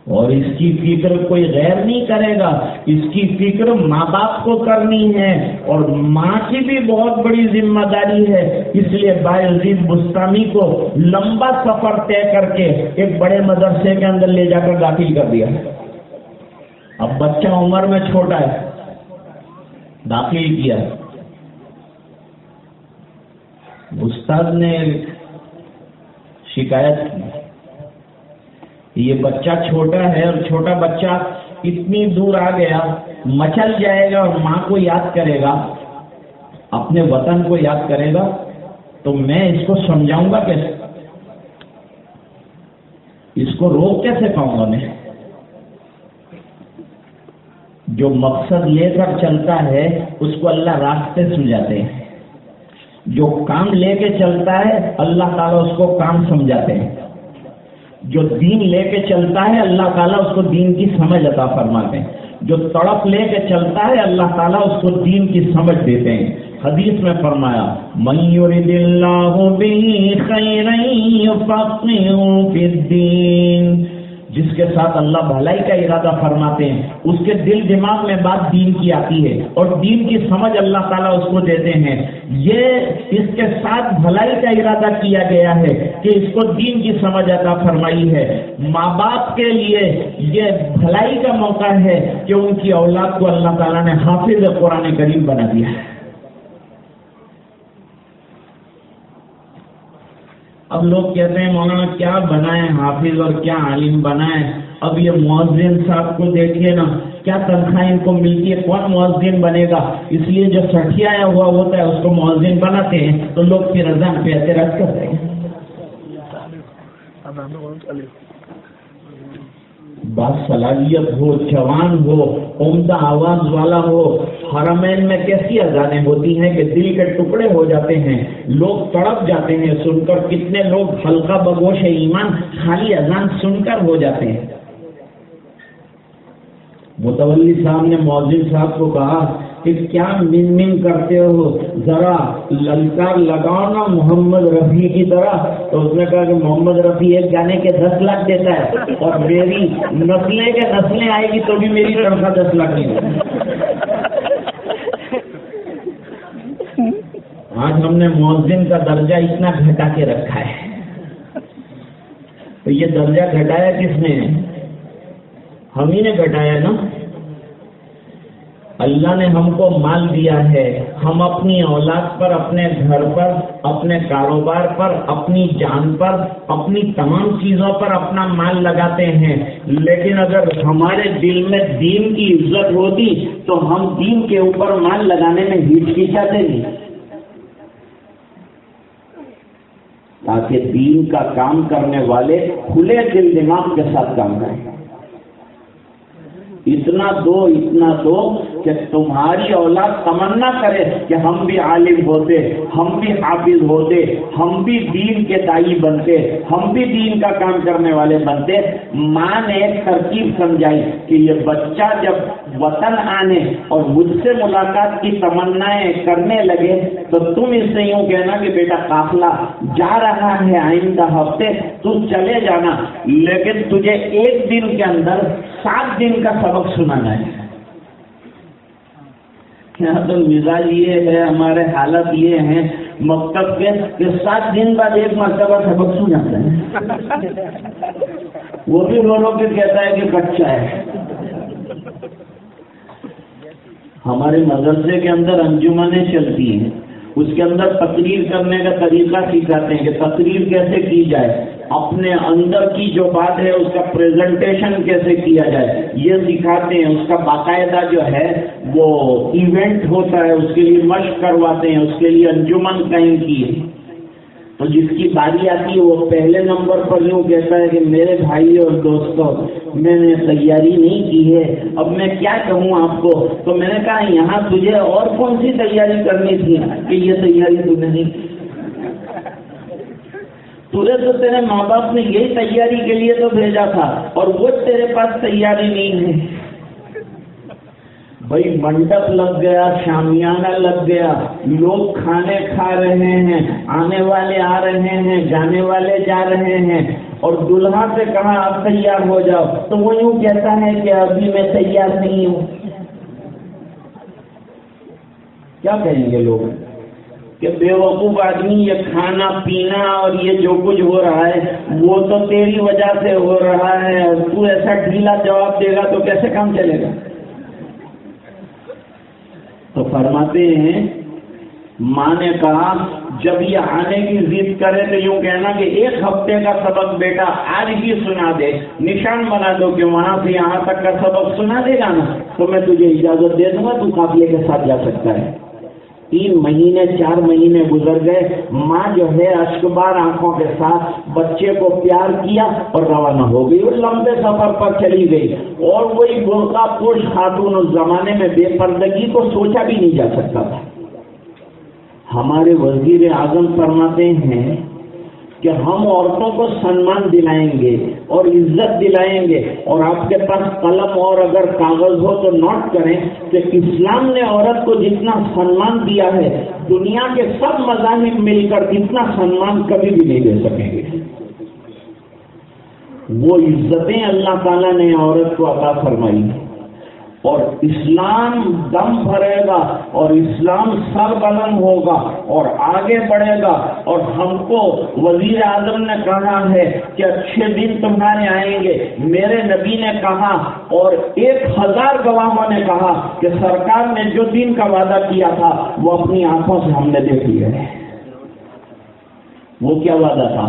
اور اس کی فکر کوئی غیر نہیں کرے گا۔ اس کی فکر ماں باپ کو کرنی ہے۔ اور ماں کی بھی بہت بڑی ذمہ داری ہے۔ اس لیے باعزیز بستانی کو لمبا سفر طے کر کے ایک بڑے مدرسے کے اندر لے جا کر داخل کر دیا۔ اب بچہ عمر میں چھوٹا ہے۔ داخل کیا۔ استاد نے شکایت کی یہ بچہ چھوٹا ہے اور چھوٹا بچہ اتنی دور آ گیا، مچل جائے گا اور ماں کو یاد کرے گا، اپنے وطن کو یاد کرے گا، تو میں اس کو سمجھاؤں گا کیسے؟ اس کو روک کیسے پاؤں گا میں؟ جو مقصد لے کر چلتا ہے، اس کو اللہ راستے سمجھاتے ہیں۔ جو کام لے کے چلتا ہے، اللہ تعالیٰ اس کو کام سمجھاتے ہیں۔ جو دین لے کے چلتا ہے، اللہ تعالیٰ اس کو دین کی سمجھ عطا فرماتے ہیں۔ جو تڑپ لے کے چلتا ہے، اللہ تعالیٰ اس کو دین کی سمجھ دیتے ہیں۔ حدیث میں فرمایا میورد اللہ الدین جس کے ساتھ اللہ بھلائی کا ارادہ فرماتے ہیں، اس کے دل دماغ میں بات دین کی آتی ہے اور دین کی سمجھ اللہ تعالیٰ اس کو دیتے ہیں۔ یہ اس کے ساتھ بھلائی کا ارادہ کیا گیا ہے کہ اس کو دین کی سمجھ عطا فرمائی ہے۔ ماں باپ کے لیے یہ بھلائی کا موقع ہے کہ ان کی اولاد کو اللہ تعالیٰ نے حافظ قرآن کریم بنا دیا۔ ہے اب لوگ کہتے ہیں، مولانا، کیا بنائے حافظ اور کیا عالم بنائے اب یہ مؤذن صاحب کو دیکھیے نا، کیا تنخواہ ان کو ملتی ہے؟ کون مؤذن بنے گا؟ اس لیے جو سٹھیا ہوا ہوتا ہے، اس کو مؤذن بناتے ہیں، تو لوگ پھر رضا پہ اعتراض کرتے ہیں۔ باصلاحیت ہو، جوان ہو، عمدہ آواز والا ہو، حرمین میں کیسی اذانیں ہوتی ہیں کہ دل کے ٹکڑے ہو جاتے ہیں، لوگ تڑپ جاتے ہیں، سن کر کتنے لوگ ہلکا بگوش ایمان، خالی اذان سن کر ہو جاتے ہیں۔ متولی صاحب نے موزن صاحب کو کہا کہ کیا من من کرتے ہو؟ ذرا للکار لگاؤ نا محمد رفیع کی طرح۔ تو اس نے کہا کہ محمد رفیع ایک گانے کے دس لاکھ دیتا ہے اور میری نسلیں کے نسلیں آئے گی تو بھی میری تنخواہ دس لاکھ نہیں آج ہم نے مؤذن کا درجہ اتنا گھٹا کے رکھا ہے۔ تو یہ درجہ گھٹایا کس نے؟ ہم ہی نے گھٹایا نا۔ اللہ نے ہم کو مال دیا ہے۔ ہم اپنی اولاد پر، اپنے گھر پر، اپنے کاروبار پر، اپنی جان پر، اپنی تمام چیزوں پر اپنا مال لگاتے ہیں۔ لیکن اگر ہمارے دل میں دین کی عزت ہوتی تو ہم دین کے اوپر مال لگانے میں ہچکچاتے نہیں تاکہ دین کا کام کرنے والے کھلے دل دماغ کے ساتھ کام کریں۔ اتنا دو اتنا دو کہ تمہاری اولاد تمنا کرے کہ ہم بھی عالم ہوتے، ہم بھی حافظ ہوتے، ہم بھی دین کے دائی بنتے، ہم بھی دین کا کام کرنے والے بنتے۔ ماں نے ایک ترکیب سمجھائی کہ یہ بچہ جب وطن آنے اور مجھ سے ملاقات کی تمنا کرنے لگے تو تم اس سے یوں کہنا کہ بیٹا قافلہ جا رہا ہے آئندہ ہفتے، تو چلے جانا، لیکن تجھے ایک دن کے اندر سات دن کا سبق سنانا ہے۔ یہاں تو مزاج یہ ہے، ہمارے حالت یہ ہیں، مکتب کے کہ سات دن بعد ایک مرتبہ سبق سناتا ہے۔ وہ بھی رو رو کے کہتا ہے کہ بچہ ہے۔ ہمارے مدرسے کے اندر انجمنیں چلتی ہیں۔ اس کے اندر تقریر کرنے کا طریقہ سکھاتے ہیں کہ تقریر کیسے کی جائے، اپنے اندر کی جو بات ہے، اس کا پریزنٹیشن کیسے کیا جائے، یہ سکھاتے ہیں۔ اس کا باقاعدہ جو ہے، وہ ایونٹ ہوتا ہے، اس کے لیے مشق کرواتے ہیں، اس کے لیے انجمن قائم کی ہے تو جس کی باری آتی ہے وہ پہلے نمبر پر یوں کہتا ہے کہ میرے بھائی اور دوستوں میں نے تیاری نہیں کی ہے، اب میں کیا کہوں آپ کو؟ تو میں نے کہا، یہاں تجھے اور کون سی تیاری کرنی تھی؟ کہ یہ تیاری تو نہیں۔ تجھے تو تیرے ماں باپ نے یہی تیاری کے لیے تو بھیجا تھا اور وہ تیرے پاس تیاری نہیں ہے۔ بھائی منڈپ لگ گیا، شامیانہ لگ گیا۔ لوگ کھانے کھا رہے ہیں، آنے والے آ رہے ہیں، جانے والے جا رہے ہیں۔ اور دلہا سے کہا آپ تیار ہو جاؤ۔ تو وہ یوں کہتا ہے کہ ابھی میں تیار نہیں ہوں۔ کیا کہیں گے لوگ؟ کہ بے وقوف آدمی یہ کھانا، پینا اور یہ جو کچھ ہو رہا ہے، وہ تو تیری وجہ سے ہو رہا ہے۔ اور تو ایسا ڈھیلا جواب دے گا تو کیسے کام چلے گا؟ تو فرماتے ہیں، ماں نے کہا، جب یہ آنے کی ضد کرے تو یوں کہنا کہ ایک ہفتے کا سبق بیٹا آج ہی سنا دے، نشان بنا دو کہ وہاں سے یہاں تک کا سبق سنا دے گا نا، تو میں تجھے اجازت دے دوں گا، تو قافلے کے ساتھ جا سکتا ہے۔ تین مہینے، چار مہینے گزر گئے۔ ماں جو ہے، اشکبار آنکھوں کے ساتھ بچے کو پیار کیا اور روانہ ہو گئی وہ لمبے سفر پر چلی گئی۔ اور وہی برقع پوش خاتون اس زمانے میں بے پردگی کو سوچا بھی نہیں جا سکتا تھا۔ ہمارے وزیر اعظم فرماتے ہیں کہ ہم عورتوں کو سنمان دلائیں گے اور عزت دلائیں گے اور آپ کے پاس قلم اور اگر کاغذ ہو تو نوٹ کریں کہ اسلام نے عورت کو جتنا سنمان دیا ہے، دنیا کے سب مذاہب مل کر اتنا سنمان کبھی بھی نہیں دے سکیں گے۔ وہ عزتیں اللہ تعالیٰ نے عورت کو عطا فرمائی۔ اور اسلام دم بھرے گا اور اسلام سر بلند ہوگا اور آگے بڑھے گا اور ہم کو وزیر اعظم نے کہا ہے کہ اچھے دن تمہارے آئیں گے۔ میرے نبی نے کہا اور ایک ہزار گواہوں نے کہا کہ سرکار نے جو دن کا وعدہ کیا تھا وہ اپنی آنکھوں سے ہم نے دیکھ لیا ہے۔ وہ کیا وعدہ تھا؟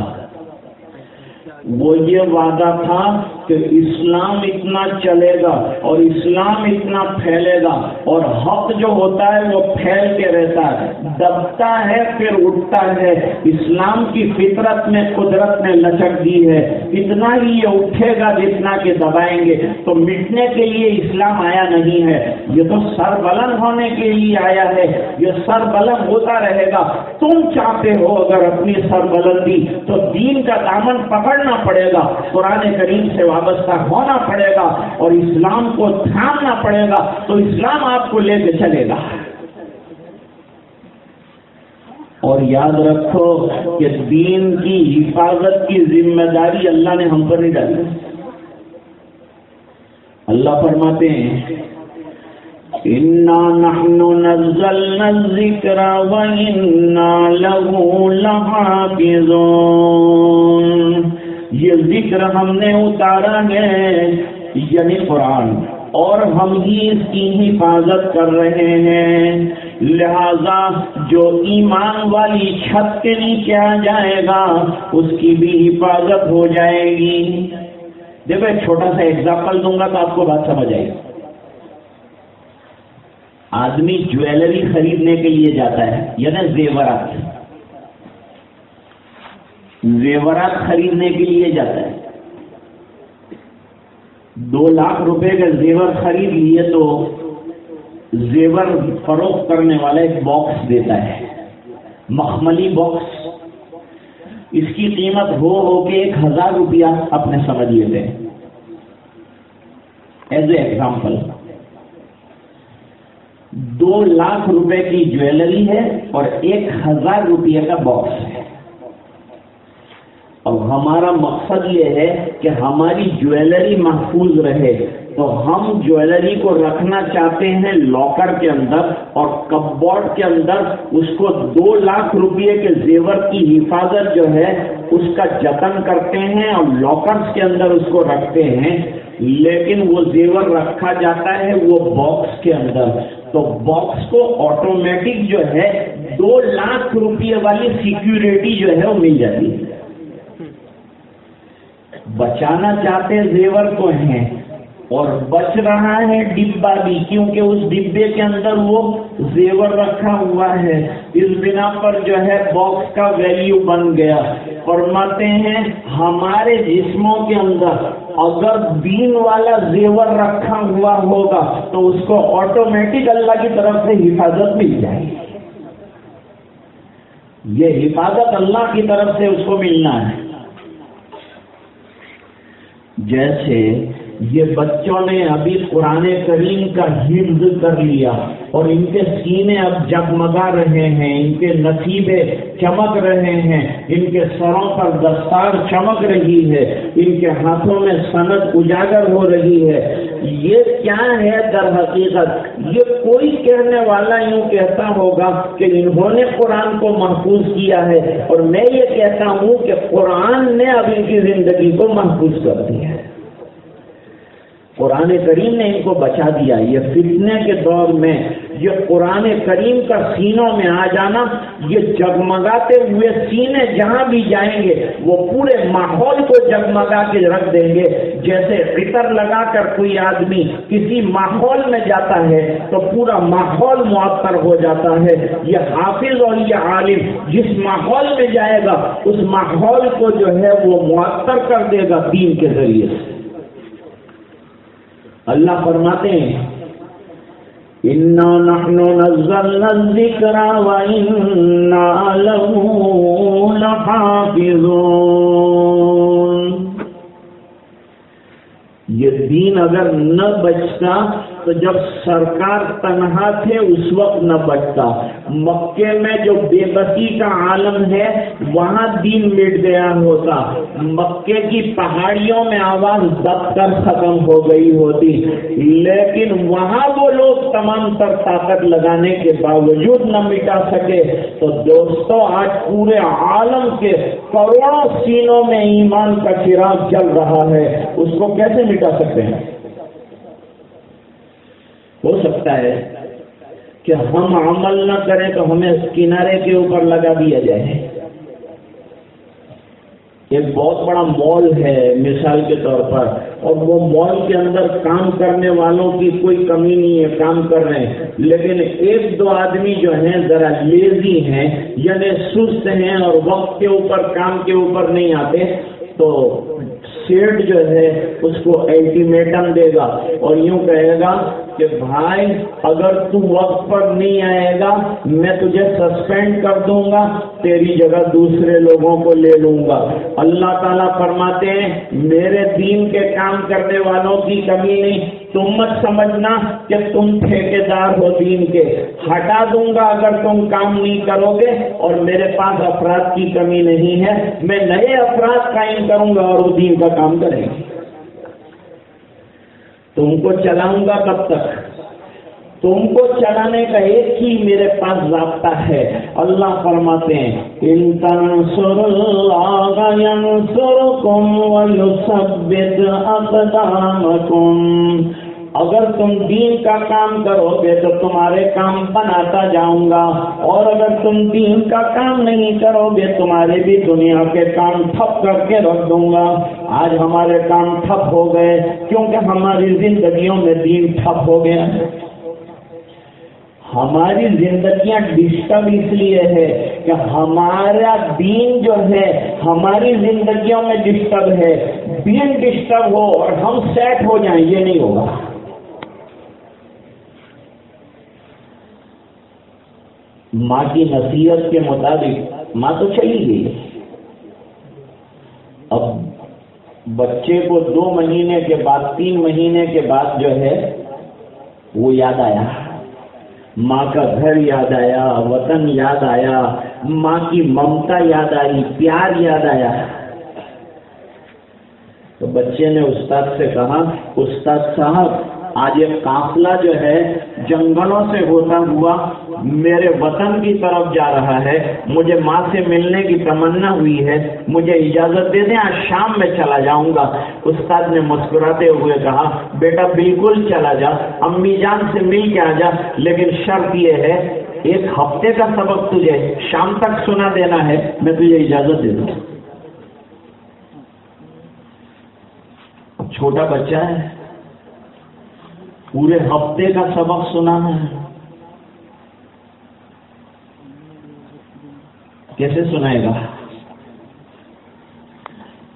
وہ یہ وعدہ تھا کہ اسلام اتنا چلے گا اور اسلام اتنا پھیلے گا اور حق جو ہوتا ہے وہ پھیل کے رہتا ہے۔ دبتا ہے پھر اٹھتا ہے۔ اسلام کی فطرت میں قدرت نے لچک دی ہے۔ اتنا ہی یہ اٹھے گا جتنا کہ دبائیں گے۔ تو مٹنے کے لیے اسلام آیا نہیں ہے۔ یہ تو سر بلند ہونے کے لیے آیا ہے۔ یہ سر بلند ہوتا رہے گا۔ تم چاہتے ہو اگر اپنی سر بلندی تو دین کا دامن پکڑنا پڑے گا۔ قرآن کریم سے وابستہ ہونا پڑے گا اور اسلام کو تھامنا پڑے گا تو اسلام آپ کو لے کے چلے گا۔ اور یاد رکھو کہ دین کی حفاظت کی ذمہ داری اللہ نے ہم پر نہیں ڈالی۔ اللہ فرماتے ہیں نحن نزلنا الذكر وإنا له لحافظون یہ ذکر ہم نے اتارا ہے یعنی قرآن۔ اور ہم ہی اس کی حفاظت کر رہے ہیں۔ لہذا جو ایمان والی چھت کے نیچے آ جائے گا، اس کی بھی حفاظت ہو جائے گی۔ دیکھو، ایک چھوٹا سا ایگزامپل دوں گا تو آپ کو بات سمجھ آئے گی۔ آدمی جویلری خریدنے کے لیے جاتا ہے یعنی زیورات۔ زیورات خریدنے کے لیے جاتا ہے۔ دو لاکھ روپے کا زیور خرید لیے تو زیور فروخت کرنے والا ایک باکس دیتا ہے۔ مخملی باکس۔ اس کی قیمت ہو ہو کے ایک ہزار روپیہ اپنے سمجھ لیتے ہیں۔ ایز اے ایگزامپل دو لاکھ روپے کی جویلری ہے اور ایک ہزار روپیہ کا باکس ہے۔ اور ہمارا مقصد یہ ہے کہ ہماری جویلری محفوظ رہے۔ تو ہم جویلری کو رکھنا چاہتے ہیں لاکر کے اندر اور کپ بورڈ کے اندر۔ اس کو دو لاکھ روپئے کے زیور کی حفاظت جو ہے، اس کا جتن کرتے ہیں اور لاکرس کے اندر اس کو رکھتے ہیں۔ لیکن وہ زیور رکھا جاتا ہے وہ باکس کے اندر۔ تو باکس کو آٹومیٹک جو ہے، دو لاکھ روپئے والی سیکورٹی جو ہے، وہ مل جاتی ہے۔ بچانا چاہتے زیور کو ہیں اور بچ رہا ہے ڈبا بھی، کیونکہ اس ڈبے کے اندر وہ زیور رکھا ہوا ہے۔ اس بنا پر جو ہے باکس کا ویلیو بن گیا۔ فرماتے ہیں، ہمارے جسموں کے اندر اگر دین والا زیور رکھا ہوا ہوگا تو اس کو آٹومیٹک اللہ کی طرف سے حفاظت مل جائے گی۔ یہ حفاظت اللہ کی طرف سے اس کو ملنا ہے۔ جیسے یہ بچوں نے ابھی قرآن کریم کا حفظ کر لیا اور ان کے سینے اب جگمگا رہے ہیں، ان کے نصیبے چمک رہے ہیں، ان کے سروں پر دستار چمک رہی ہے، ان کے ہاتھوں میں صنعت اجاگر ہو رہی ہے۔ یہ کیا ہے در حقیقت؟ یہ کوئی کہنے والا یوں کہتا ہوگا کہ انہوں نے قرآن کو محفوظ کیا ہے اور میں یہ کہتا ہوں کہ قرآن نے اب ان کی زندگی کو محفوظ کر دیا ہے۔ قرآن کریم نے ان کو بچا دیا۔ یہ فتنے کے دور میں، یہ قرآن کریم کا سینوں میں آ جانا، یہ جگمگاتے ہوئے سینے جہاں بھی جائیں گے، وہ پورے ماحول کو جگمگا کے رکھ دیں گے۔ جیسے فکر لگا کر کوئی آدمی کسی ماحول میں جاتا ہے، تو پورا ماحول معطر ہو جاتا ہے۔ یہ حافظ اور یہ عالم جس ماحول میں جائے گا، اس ماحول کو جو ہے وہ معطر کر دے گا دین کے ذریعے۔ سے اللہ فرماتے ہیں، إنا نحن نزلنا الذكر وإنا له لحافظون یہ دین اگر نہ بچتا تو جب سرکار تنہا تھے، اس وقت نہ بچتا۔ مکے میں جو بے بسی کا عالم ہے، وہاں دین مٹ گیا ہوتا۔ مکے کی پہاڑیوں میں آواز دب کر ختم ہو گئی ہوتی۔ لیکن وہاں وہ لوگ تمام تر طاقت لگانے کے باوجود نہ مٹا سکے۔ تو دوستوں آج پورے عالم کے کروڑوں سینوں میں ایمان کا چراغ جل رہا ہے۔ اس کو کیسے مٹا سکتے ہیں؟ ہو سکتا ہے کہ ہم عمل نہ کریں تو ہمیں کنارے کے اوپر لگا دیا جائے۔ ایک بہت بڑا مال ہے مثال کے طور پر، اور وہ مال کے اندر کام کرنے والوں کی کوئی کمی نہیں ہے، کام کر رہے ہیں۔ لیکن ایک دو آدمی جو ہیں، ذرا لیزی ہیں یعنی سست ہیں اور وقت کے اوپر، کام کے اوپر نہیں آتے، تو سیٹ جو ہے، اس کو الٹیمیٹم دے گا اور یوں کہے گا کہ بھائی، اگر تو وقت پر نہیں آئے گا، میں تجھے سسپینڈ کر دوں گا، تیری جگہ دوسرے لوگوں کو لے لوں گا۔ اللہ تعالیٰ فرماتے ہیں، میرے دین کے کام کرنے والوں کی کمی نہیں۔ تم مت سمجھنا کہ تم ٹھیکے دار ہو دین کے۔ ہٹا دوں گا اگر تم کام نہیں کرو گے، اور میرے پاس افراد کی کمی نہیں ہے۔ میں نئے افراد قائم کروں گا اور وہ دین کا کام کریں گے۔ تم کو چلاؤں گا کب تک؟ تم کو چلانے کا ایک ہی میرے پاس ضابطہ ہے۔ اللہ فرماتے ہیں اگر تم دین کا کام کرو گے تو تمہارے کام بناتا جاؤں گا۔ اور اگر تم دین کا کام نہیں کرو گے، تمہارے بھی دنیا کے کام ٹھپ کر کے رکھ دوں گا۔ آج ہمارے کام ٹھپ ہو گئے، کیونکہ ہماری زندگیوں میں دین ٹھپ ہو گیا۔ ہماری زندگیاں ڈسٹرب اس لیے ہے کہ ہمارا دین جو ہے، ہماری زندگیوں میں ڈسٹرب ہے۔ دین ڈسٹرب ہو اور ہم سیٹ ہو جائیں، یہ نہیں ہوگا۔ ماں کی نصیحت کے مطابق ماں تو چلی گئی۔ اب بچے کو دو مہینے کے بعد، تین مہینے کے بعد جو ہے، وہ یاد آیا۔ ماں کا گھر یاد آیا، وطن یاد آیا، ماں کی ممتا یاد آئی، پیار یاد آیا۔ تو بچے نے استاد سے کہا، استاد صاحب آج یہ قافلہ جو ہے جنگلوں سے ہوتا ہوا میرے وطن کی طرف جا رہا ہے۔ مجھے ماں سے ملنے کی تمنا ہوئی ہے۔ مجھے اجازت دے دیں، آج شام میں چلا جاؤں گا۔ استاد نے مسکراتے ہوئے کہا، بیٹا بالکل چلا جا، امی جان سے مل کے آ جا۔ لیکن شرط یہ ہے، ایک ہفتے کا سبق تجھے شام تک سنا دینا ہے، میں تجھے اجازت دے دوں۔ چھوٹا بچہ ہے۔ پورے ہفتے کا سبق سنانا ہے۔ کیسے سنائے گا؟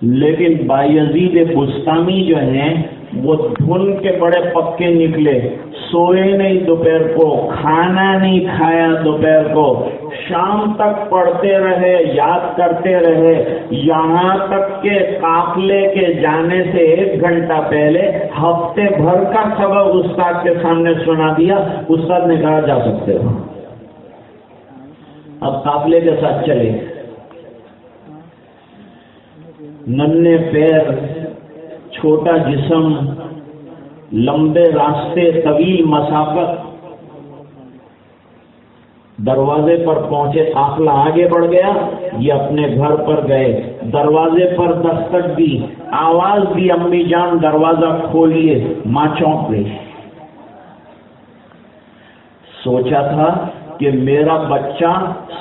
لیکن بایزید بستانی جو ہیں، وہ دھن کے بڑے پکے نکلے، سوئے نہیں دوپہر کو، کھانا نہیں کھایا دوپہر کو شام تک پڑھتے رہے، یاد کرتے رہے، یہاں تک کہ قافلے کے جانے سے ایک گھنٹہ پہلے ہفتے بھر کا سبق استاد کے سامنے سنا دیا، استاد نے کہا جا سکتے ہو۔ اب قافلے کے ساتھ چلے۔ ننے پیر، چھوٹا جسم، لمبے راستے، طویل مسافت دروازے پر پہنچے، قافلہ آگے بڑھ گیا، یہ اپنے گھر پر گئے۔ دروازے پر دستک دی، آواز دی، امی جان، دروازہ کھولیے، ماں چونک گئی۔ سوچا تھا کہ میرا بچہ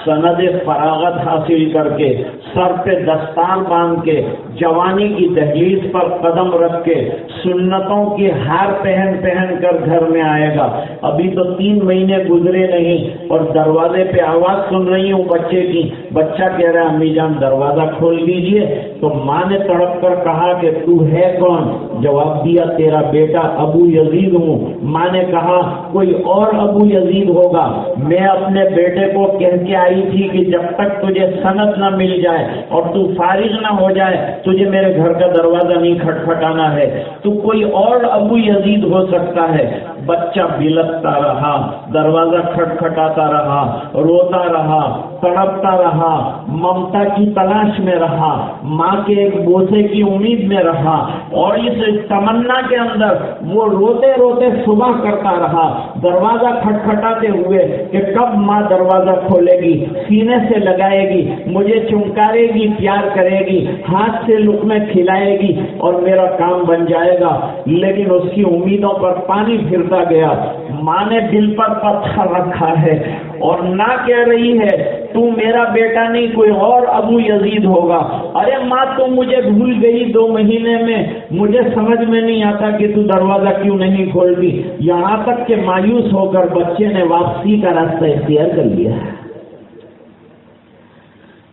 سند فراغت حاصل کر کے، سر پہ دستان باندھ کے جوانی کی دہلیز پر قدم رکھ کے سنتوں کی ہار پہن پہن کر گھر میں آئے گا۔ ابھی تو تین مہینے گزرے نہیں اور دروازے پہ آواز سن رہی ہوں بچے کی۔ بچہ کہہ رہا ہے، امی جان، دروازہ کھول دیجیے تو ماں نے تڑپ کر کہا کہ تو ہے کون؟ جواب دیا، تیرا بیٹا ابو یزید ہوں۔ ماں نے کہا، کوئی اور ابو یزید ہوگا۔ میں اپنے بیٹے کو کہہ کے آئی تھی کہ جب تک تجھے صنعت نہ مل جائے اور تو فارغ نہ ہو جائے تجھے میرے گھر کا دروازہ نہیں کھٹکھٹانا ہے، تو کوئی اور ابو یزید ہو سکتا ہے۔ بچہ بلکتا رہا، دروازہ کھٹکھٹاتا رہا، روتا رہا، تڑپتا رہا، ممتا کی تلاش میں رہا، ماں کے ایک بوسے کی امید میں رہا اور اس تمنا کے اندر وہ روتے روتے صبح کرتا رہا۔ دروازہ کھٹکھٹاتے ہوئے کہ کب ماں دروازہ کھولے گی؟ سینے سے لگائے گی، مجھے چمکارے گی، پیار کرے گی، ہاتھ سے لک میں کھلائے گی اور میرا کام بن جائے گا۔ لیکن اس کی امیدوں پر پانی پھر پھرتا گیا۔ ماں نے دل پر پتھر رکھا ہے اور نہ کہہ رہی ہے، تو میرا بیٹا نہیں، کوئی اور ابو یزید ہوگا۔ ارے ماں تم مجھے بھول گئی دو مہینے میں۔ مجھے سمجھ میں نہیں آتا کہ تو دروازہ کیوں نہیں کھول دی یہاں تک کہ مایوس ہو کر بچے نے واپسی کا راستہ اختیار کر لیا۔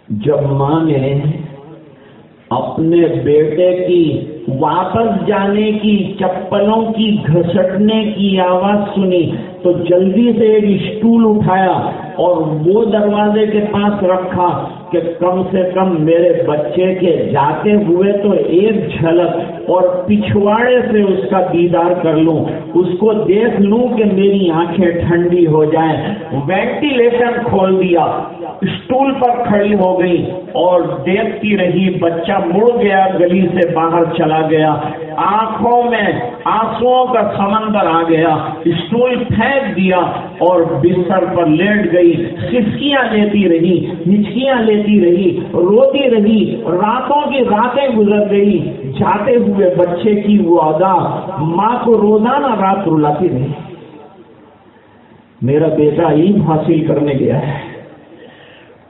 جب ماں نے اپنے بیٹے کی واپس جانے کی، چپلوں کی، گھسٹنے کی آواز سنی تو جلدی سے ایک اسٹول اٹھایا اور وہ دروازے کے پاس رکھا کہ کم سے کم میرے بچے کے جاتے ہوئے تو ایک جھلک اور پچھواڑے سے اس کا دیدار کر لوں، اس کو دیکھ لوں کہ میری آنکھیں ٹھنڈی ہو جائیں۔ وینٹیلیشن کھول دیا، اسٹول پر کھڑی ہو گئی اور دیکھتی رہی، بچہ مڑ گیا، گلی سے باہر چلا گیا۔ آنکھوں میں آنسو کا سمندر آ گیا، اسٹول پھینک دیا اور بستر پر لیٹ گئی۔ سسکیاں لیتی رہی ہچکیاں لیتی رہی، روتی رہی، راتوں کی راتیں گزر گئی۔ جاتے ہوئے بچے کی وہ ادا، ماں کو روزانہ رات رلاتی رہی۔ میرا بیٹا علم حاصل کرنے گیا ہے۔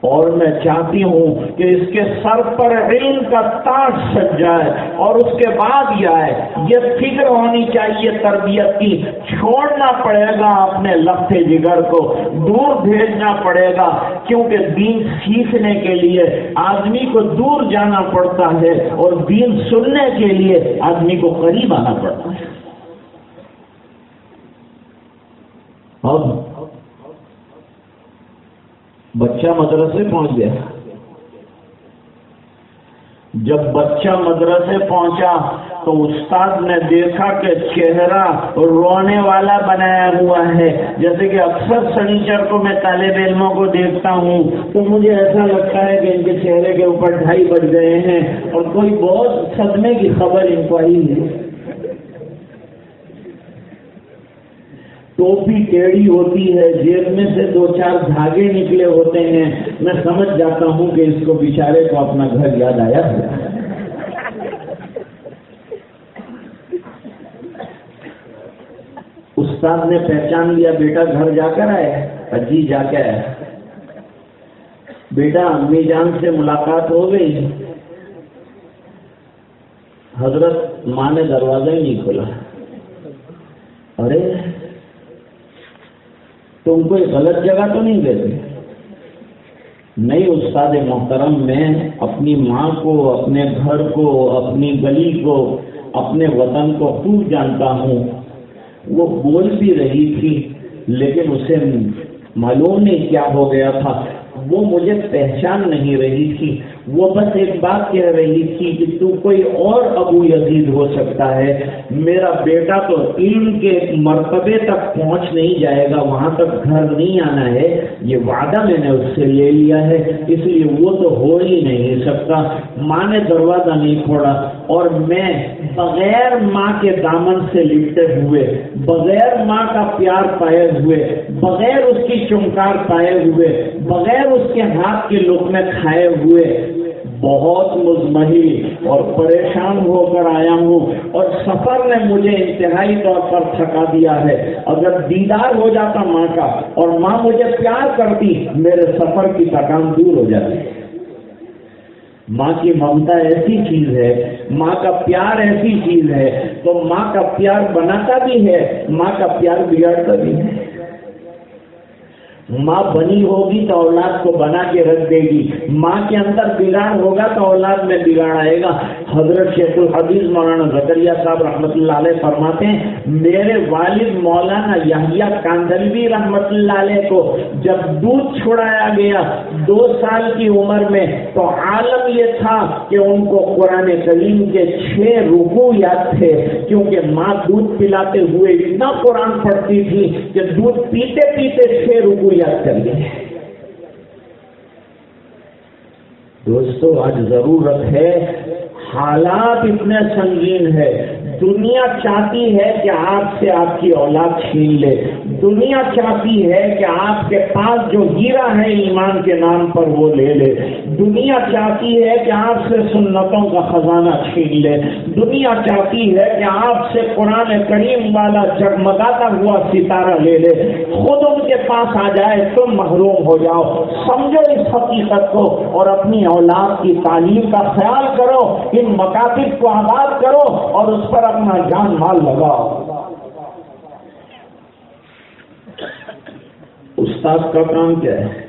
اور میں چاہتی ہوں کہ اس کے سر پر علم کا تاج سج جائے اور اس کے بعد یہ آئے، یہ فکر ہونی چاہیے تربیت کی۔ چھوڑنا پڑے گا اپنے لفتے جگر کو، دور بھیجنا پڑے گا، کیونکہ دین سیکھنے کے لیے آدمی کو دور جانا پڑتا ہے اور دین سننے کے لیے آدمی کو قریب آنا پڑتا ہے۔ اب بچہ مدرسے پہنچ گیا۔ جب بچہ مدرسے پہنچا تو استاد نے دیکھا کہ چہرہ رونے والا بنایا ہوا ہے۔ جیسے کہ اکثر سنیچر کو میں طالب علموں کو دیکھتا ہوں تو مجھے ایسا لگتا ہے کہ ان کے چہرے کے اوپر ڈھائی بج گئے ہیں اور کوئی بہت صدمے کی خبر ان کو آئی ہے ٹوپی ٹیڑھی ہوتی ہے، جیب میں سے دو چار دھاگے نکلے ہوتے ہیں۔ میں سمجھ جاتا ہوں کہ اس کو بیچارے کو اپنا گھر یاد آیا۔ استاد نے پہچان لیا، بیٹا گھر جا کر آئے اجی جا کے آیا بیٹا، امی جان سے ملاقات ہو گئی۔ حضرت ماں نے دروازہ ہی نہیں کھولا۔ ارے تم کوئی غلط جگہ تو نہیں دیتے؟ نہیں استاد محترم، میں اپنی ماں کو، اپنے گھر کو، اپنی گلی کو، اپنے وطن کو خوب جانتا ہوں۔ وہ بول بھی رہی تھی، لیکن اسے معلوم نہیں کیا ہو گیا تھا۔ وہ مجھے پہچان نہیں رہی تھی۔ وہ بس ایک بات کہہ رہی تھی کہ تو کوئی اور ابو یزید ہو سکتا ہے۔ میرا بیٹا تو علم کے مرتبے تک پہنچ نہیں جائے گا، وہاں تک گھر نہیں آنا ہے۔ یہ وعدہ میں نے اس سے لے لیا ہے، اس لیے وہ تو ہو ہی نہیں سکتا۔ ماں نے دروازہ نہیں کھوڑا اور میں بغیر ماں کے دامن سے لپٹے ہوئے، بغیر ماں کا پیار پائے ہوئے، بغیر اس کی چمکار پائے ہوئے، بغیر اس کے ہاتھ کے لوگ میں کھائے ہوئے بہت مزمحل اور پریشان ہو کر آیا ہوں اور سفر نے مجھے انتہائی طور پر تھکا دیا ہے۔ اگر دیدار ہو جاتا ماں کا اور ماں مجھے پیار کرتی، میرے سفر کی تھکان دور ہو جاتی۔ ماں کی ممتا ایسی چیز ہے، ماں کا پیار ایسی چیز ہے۔ تو ماں کا پیار بناتا بھی ہے، ماں کا پیار بگاڑتا بھی ہے۔ ماں بنی ہوگی تو اولاد کو بنا کے رکھ دے گی۔ ماں کے اندر بگاڑ ہوگا تو اولاد میں بگاڑ آئے گا۔ حضرت شیخ الحدیث مولانا زکریہ صاحب رحمۃ اللہ علیہ فرماتے ہیں، میرے والد مولانا یحییٰ کاندلوی رحمۃ اللہ علیہ کو جب دودھ چھڑایا گیا دو سال کی عمر میں، تو عالم یہ تھا کہ ان کو قرآن کریم کے چھ رکو یاد تھے۔ کیونکہ ماں دودھ پلاتے ہوئے اتنا قرآن پڑھتی تھی کہ دودھ پیتے پیتے چھ رکو یاد کر دوستو آج ضرورت ہے حالات اتنے سنگین ہے دنیا چاہتی ہے کہ آپ سے آپ کی اولاد چھین لے۔ دنیا چاہتی ہے کہ آپ کے پاس جو ہیرا ہے ایمان کے نام پر وہ لے لے۔ دنیا چاہتی ہے کہ آپ سے سنتوں کا خزانہ چھین لے۔ دنیا چاہتی ہے کہ آپ سے قرآن کریم والا جگمگاتا ہوا ستارہ لے لے۔ خود ان کے پاس آ جائے تم محروم ہو جاؤ۔ سمجھو اس حقیقت کو اور اپنی اولاد کی تعلیم کا خیال کرو۔ ان مکاتب کو آباد کرو اور اس پر اپنا جان مال لگاؤ۔ استاد کا کام کیا ہے؟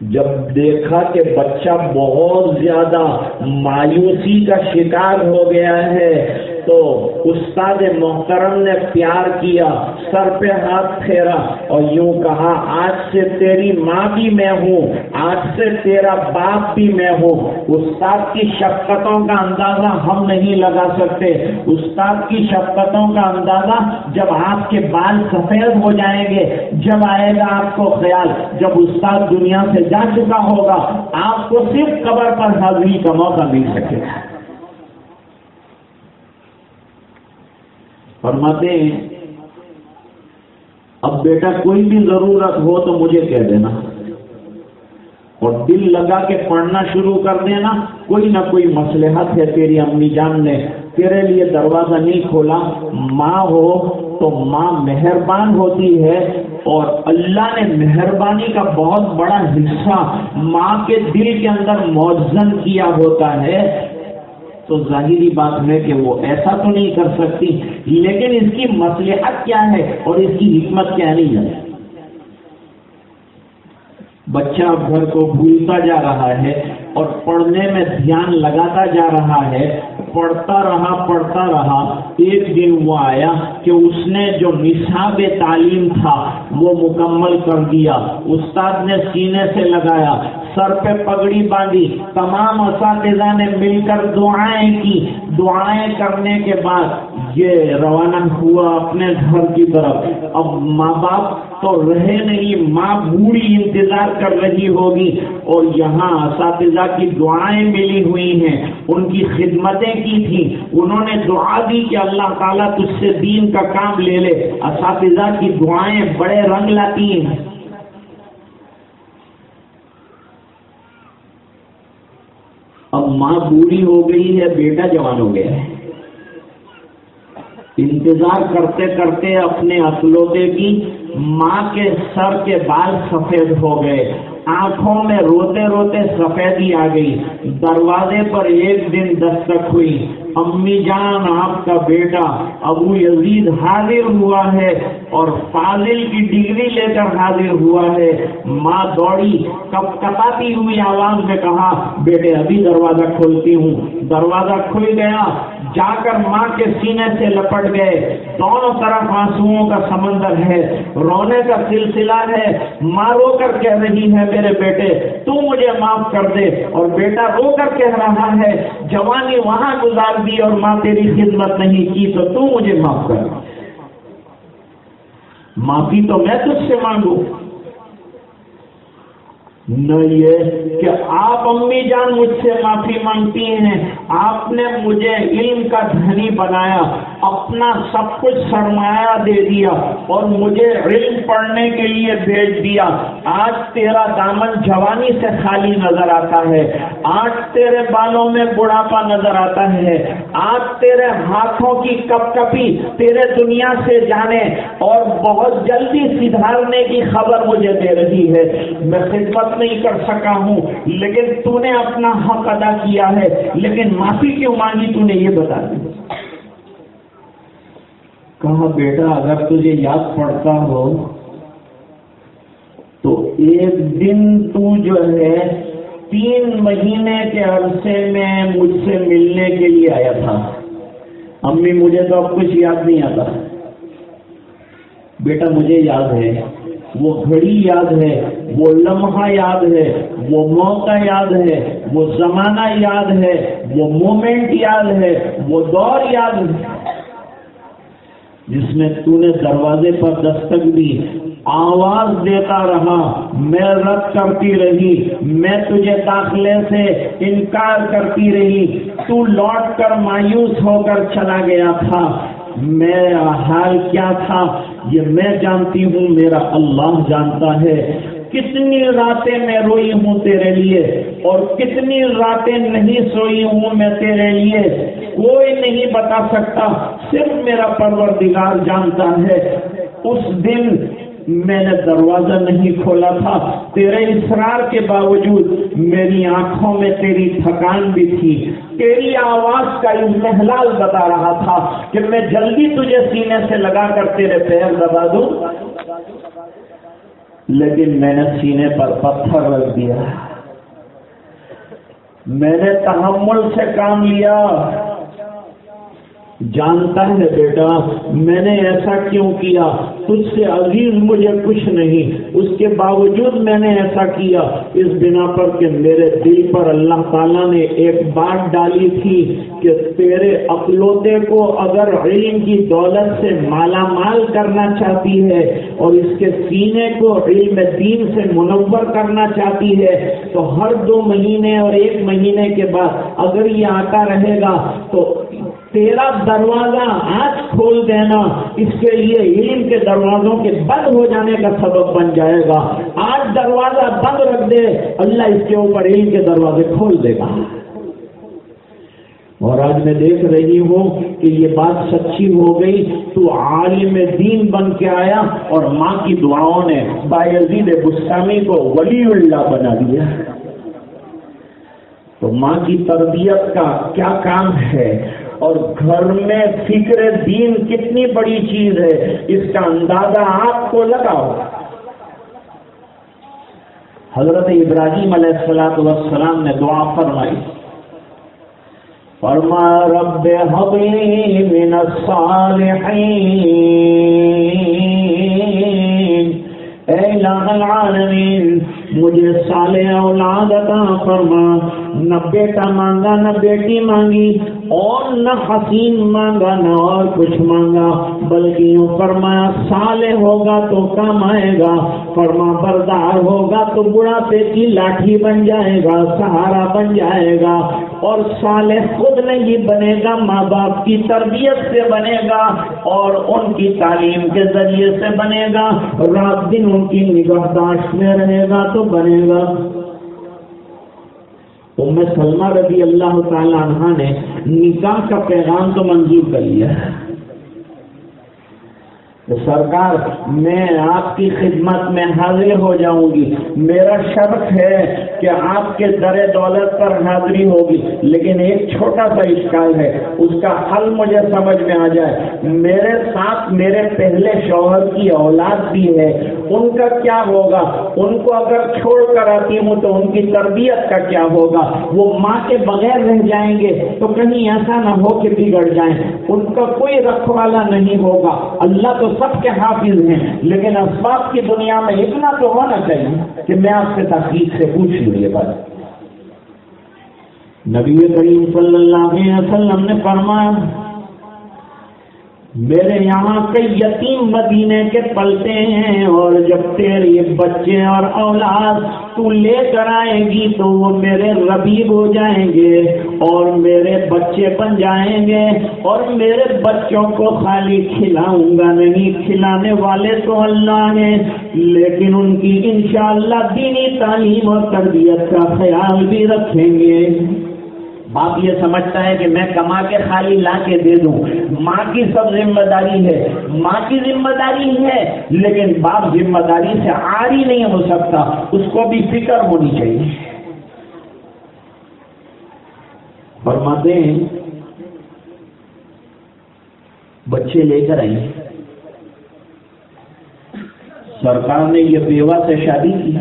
جب دیکھا کہ بچہ بہت زیادہ مایوسی کا شکار ہو گیا ہے تو استاد محترم نے پیار کیا، سر پہ ہاتھ پھیرا اور یوں کہا، آج سے تیری ماں بھی میں ہوں، آج سے تیرا باپ بھی میں ہوں۔ استاد کی شفقتوں کا اندازہ ہم نہیں لگا سکتے۔ استاد کی شفقتوں کا اندازہ جب آپ کے بال سفید ہو جائیں گے، جب آئے گا آپ کو خیال، جب استاد دنیا سے جا چکا ہوگا، آپ کو صرف قبر پر حاضری کا موقع مل سکے۔ گا فرماتے ہیں، اب بیٹا کوئی بھی ضرورت ہو تو مجھے کہہ دینا۔ اور دل لگا کے پڑھنا شروع کر دینا، کوئی نہ کوئی مسلحت ہے تیری، امی جان نے تیرے لیے دروازہ نہیں کھولا۔ ماں ہو تو ماں مہربان ہوتی ہے، اور اللہ نے مہربانی کا بہت بڑا حصہ ماں کے دل کے اندر موزن کیا ہوتا ہے۔ تو ظاہری بات ہے کہ وہ ایسا تو نہیں کر سکتی۔ لیکن اس کی مسلحت کیا ہے اور اس کی حکمت کیا نہیں ہے؟ بچہ گھر کو بھولتا جا رہا ہے۔ اور پڑھنے میں دھیان لگاتا جا رہا ہے، پڑھتا رہا پڑھتا رہا، ایک دن وہ آیا کہ اس نے جو نصاب تعلیم تھا وہ مکمل کر دیا۔ استاد نے سینے سے لگایا، سر پہ پگڑی باندھی، تمام اساتذہ نے مل کر دعائیں کی۔ دعائیں کرنے کے بعد یہ روانہ ہوا اپنے گھر کی طرف۔ اب ماں باپ تو رہے نہیں، ماں بوڑھی انتظار کر رہی ہوگی اور یہاں اساتذہ کی دعائیں ملی ہوئی ہیں، ان کی خدمتیں کی تھی انہوں نے دعا دی کہ اللہ تعالیٰ تجھ سے دین کا کام لے لے۔ اساتذہ کی دعائیں بڑے رنگ لاتی ہیں۔ اب ماں بوڑھی ہو گئی ہے، بیٹا جوان ہو گیا ہے۔ انتظار کرتے کرتے اپنے اخلوتے کی ماں کے سر کے بال سفید ہو گئے۔ آنکھوں میں روتے روتے سفیدی آ گئی۔ دروازے پر ایک دن دستک ہوئی۔ امی جان، آپ کا بیٹا ابو یزید حاضر ہوا ہے اور فاضل کی ڈگری لے کر حاضر ہوا ہے۔ ماں دوڑی، کپ کپاتی ہوئی آواز میں کہا، بیٹے، ابھی دروازہ کھولتی ہوں۔ دروازہ کھل گیا۔ جا کر ماں کے سینے سے لپٹ گئے۔ دونوں طرف آنسو کا سمندر ہے۔ رونے کا سلسلہ ہے۔ ماں رو کر کہہ رہی ہے، میرے بیٹے، تو مجھے معاف کر دے۔ اور بیٹا رو کر کہہ رہا ہے، جوانی وہاں گزار دی اور ماں تیری خدمت نہیں کی تو تو مجھے معاف کر۔ معافی تو میں تجھ سے مانگوں۔ نہ یہ کہ آپ امی جان مجھ سے معافی مانگتی ہیں، آپ نے مجھے علم کا دھنی بنایا، اپنا سب کچھ سرمایہ دے دیا اور مجھے علم پڑھنے کے لیے بھیج دیا۔ آج تیرا دامن جوانی سے خالی نظر آتا ہے۔ آج تیرے بالوں میں بڑھاپا نظر آتا ہے۔ آج تیرے ہاتھوں کی کپ کپی تیرے دنیا سے جانے اور بہت جلدی سدھارنے کی خبر مجھے دے رہی ہے۔ میں خدمت نہیں کر سکا ہوں۔ لیکن تو نے اپنا حق ادا کیا ہے۔ لیکن معافی کیوں مانگی؟ تو نے یہ بتا دیا کہا، بیٹا، اگر تجھے یاد پڑتا ہو، تو ایک دن تو جو ہے، تین مہینے کے عرصے میں مجھ سے ملنے کے لیے آیا تھا۔ امی، مجھے تو اب کچھ یاد نہیں آتا۔ بیٹا، مجھے یاد ہے۔ وہ گھڑی یاد ہے، وہ لمحہ یاد ہے، وہ موقع یاد ہے، وہ زمانہ یاد ہے، وہ مومنٹ یاد ہے، وہ دور یاد ہے۔ جس میں تو نے دروازے پر دستک دی، آواز دیتا رہا، میں رد کرتی رہی، میں تجھے داخلے سے انکار کرتی رہی، تو لوٹ کر مایوس ہو کر چلا گیا تھا۔ میرا حال کیا تھا؟ یہ میں جانتی ہوں، میرا اللہ جانتا ہے۔ کتنی راتیں میں روئی ہوں تیرے لیے اور کتنی راتیں نہیں سوئی ہوں میں تیرے لیے؟ کوئی نہیں بتا سکتا، صرف میرا پروردگار جانتا ہے۔ اس دن میں نے دروازہ نہیں کھولا تھا۔ تیرے اسرار کے باوجود میری آنکھوں میں تیری تھکان بھی تھی۔ تیری آواز کا محلال بتا رہا تھا کہ میں جلدی تجھے سینے سے لگا کر تیرے پیر دبا دوں۔ لیکن میں نے سینے پر پتھر رکھ دیا۔ میں نے تحمل سے کام لیا۔ جانتا ہے بیٹا، میں نے ایسا کیوں کیا؟ تجھ سے عزیز مجھے کچھ نہیں۔ اس کے باوجود میں نے ایسا کیا۔ اس بنا پر کہ میرے دل پر اللہ تعالیٰ نے ایک بات ڈالی تھی کہ تیرے اقلوتے کو اگر علم کی دولت سے مالا مال کرنا چاہتی ہے اور اس کے سینے کو علم دین سے منور کرنا چاہتی ہے، تو ہر دو مہینے اور ایک مہینے کے بعد اگر یہ آتا رہے گا تو تیرا دروازہ آج کھول دینا، اس کے لیے علم کے دروازوں کے بند ہو جانے کا سبب بن جائے گا۔ آج دروازہ بند رکھ دے، اللہ اس کے اوپر علم کے دروازے کھول دے گا۔ اور آج میں دیکھ رہی ہوں کہ یہ بات سچی ہو گئی، تو عالم دین بن کے آیا اور ماں کی دعاؤں نے باعزید گسامی کو ولی اللہ بنا دیا۔ تو ماں کی تربیت کا کیا کام ہے؟ اور گھر میں فکر دین کتنی بڑی چیز ہے، اس کا اندازہ آپ کو لگاؤ۔ حضرت ابراہیم علیہ السلاۃ والسلام نے دعا فرمائی۔ فرما رب حبی من الصالحین۔ اے الہ العالمین، مجھے صالح اولاد عطا فرما۔ نہ بیٹا مانگا، نہ بیٹی مانگی، اور نہ حسین مانگا، نہ اور کچھ مانگا۔ بلکہ یوں فرمایا سالے ہوگا تو کم آئے گا، فرما بردار ہوگا تو بڑھاپے کی لاٹھی بن جائے گا، سہارا بن جائے گا، اور سالے خود نہیں بنے گا، ماں باپ کی تربیت سے بنے گا، اور ان کی تعلیم کے ذریعے سے بنے گا۔ رات دن ان کی نگہداشت میں رہے گا تو بنے گا۔ ام سلمہ رضی اللہ تعالی عنہ نے نکاح کا پیغام تو منظور کر لیا۔ سرکار، میں آپ کی خدمت میں حاضر ہو جاؤں گی۔ میرا شرط ہے کہ آپ کے در دولت پر حاضری ہوگی، لیکن ایک چھوٹا سا اشکال ہے۔ اس کا حل مجھے سمجھ میں آ جائے۔ میرے ساتھ میرے پہلے شوہر کی اولاد بھی ہے۔ ان کا کیا ہوگا؟ ان کو اگر چھوڑ کر آتی ہوں تو ان کی تربیت کا کیا ہوگا؟ وہ ماں کے بغیر رہ جائیں گے تو کہیں ایسا نہ ہو کہ بگڑ جائیں۔ ان کا کوئی رکھوالا نہیں ہوگا۔ اللہ تو سب کے حافظ ہیں، لیکن اسباب کی دنیا میں اتنا تو ہونا چاہیے کہ میں آپ سے تحقیق سے پوچھ لوں یہ بات۔ نبی کریم صلی اللہ علیہ وسلم نے فرمایا میرے یہاں کئی یتیم مدینے کے پلتے ہیں اور جب تیرے بچے اور اولاد تو لے کر آئے گی تو وہ میرے ربیب ہو جائیں گے اور میرے بچے بن جائیں گے اور میرے بچوں کو خالی کھلاؤں گا نہیں، کھلانے والے تو اللہ ہیں، لیکن ان کی انشاءاللہ دینی تعلیم اور تربیت کا خیال بھی رکھیں گے۔ باپ یہ سمجھتا ہے کہ میں کما کے خالی لا کے دے دوں۔ ماں کی سب ذمہ داری ہے۔ ماں کی ذمہ داری ہے، لیکن باپ ذمہ داری سے آری نہیں ہو سکتا۔ اس کو بھی فکر ہونی چاہیے۔ فرماتے ہیں، بچے لے کر آئیے۔ سرکار نے یہ بیوہ سے شادی کی۔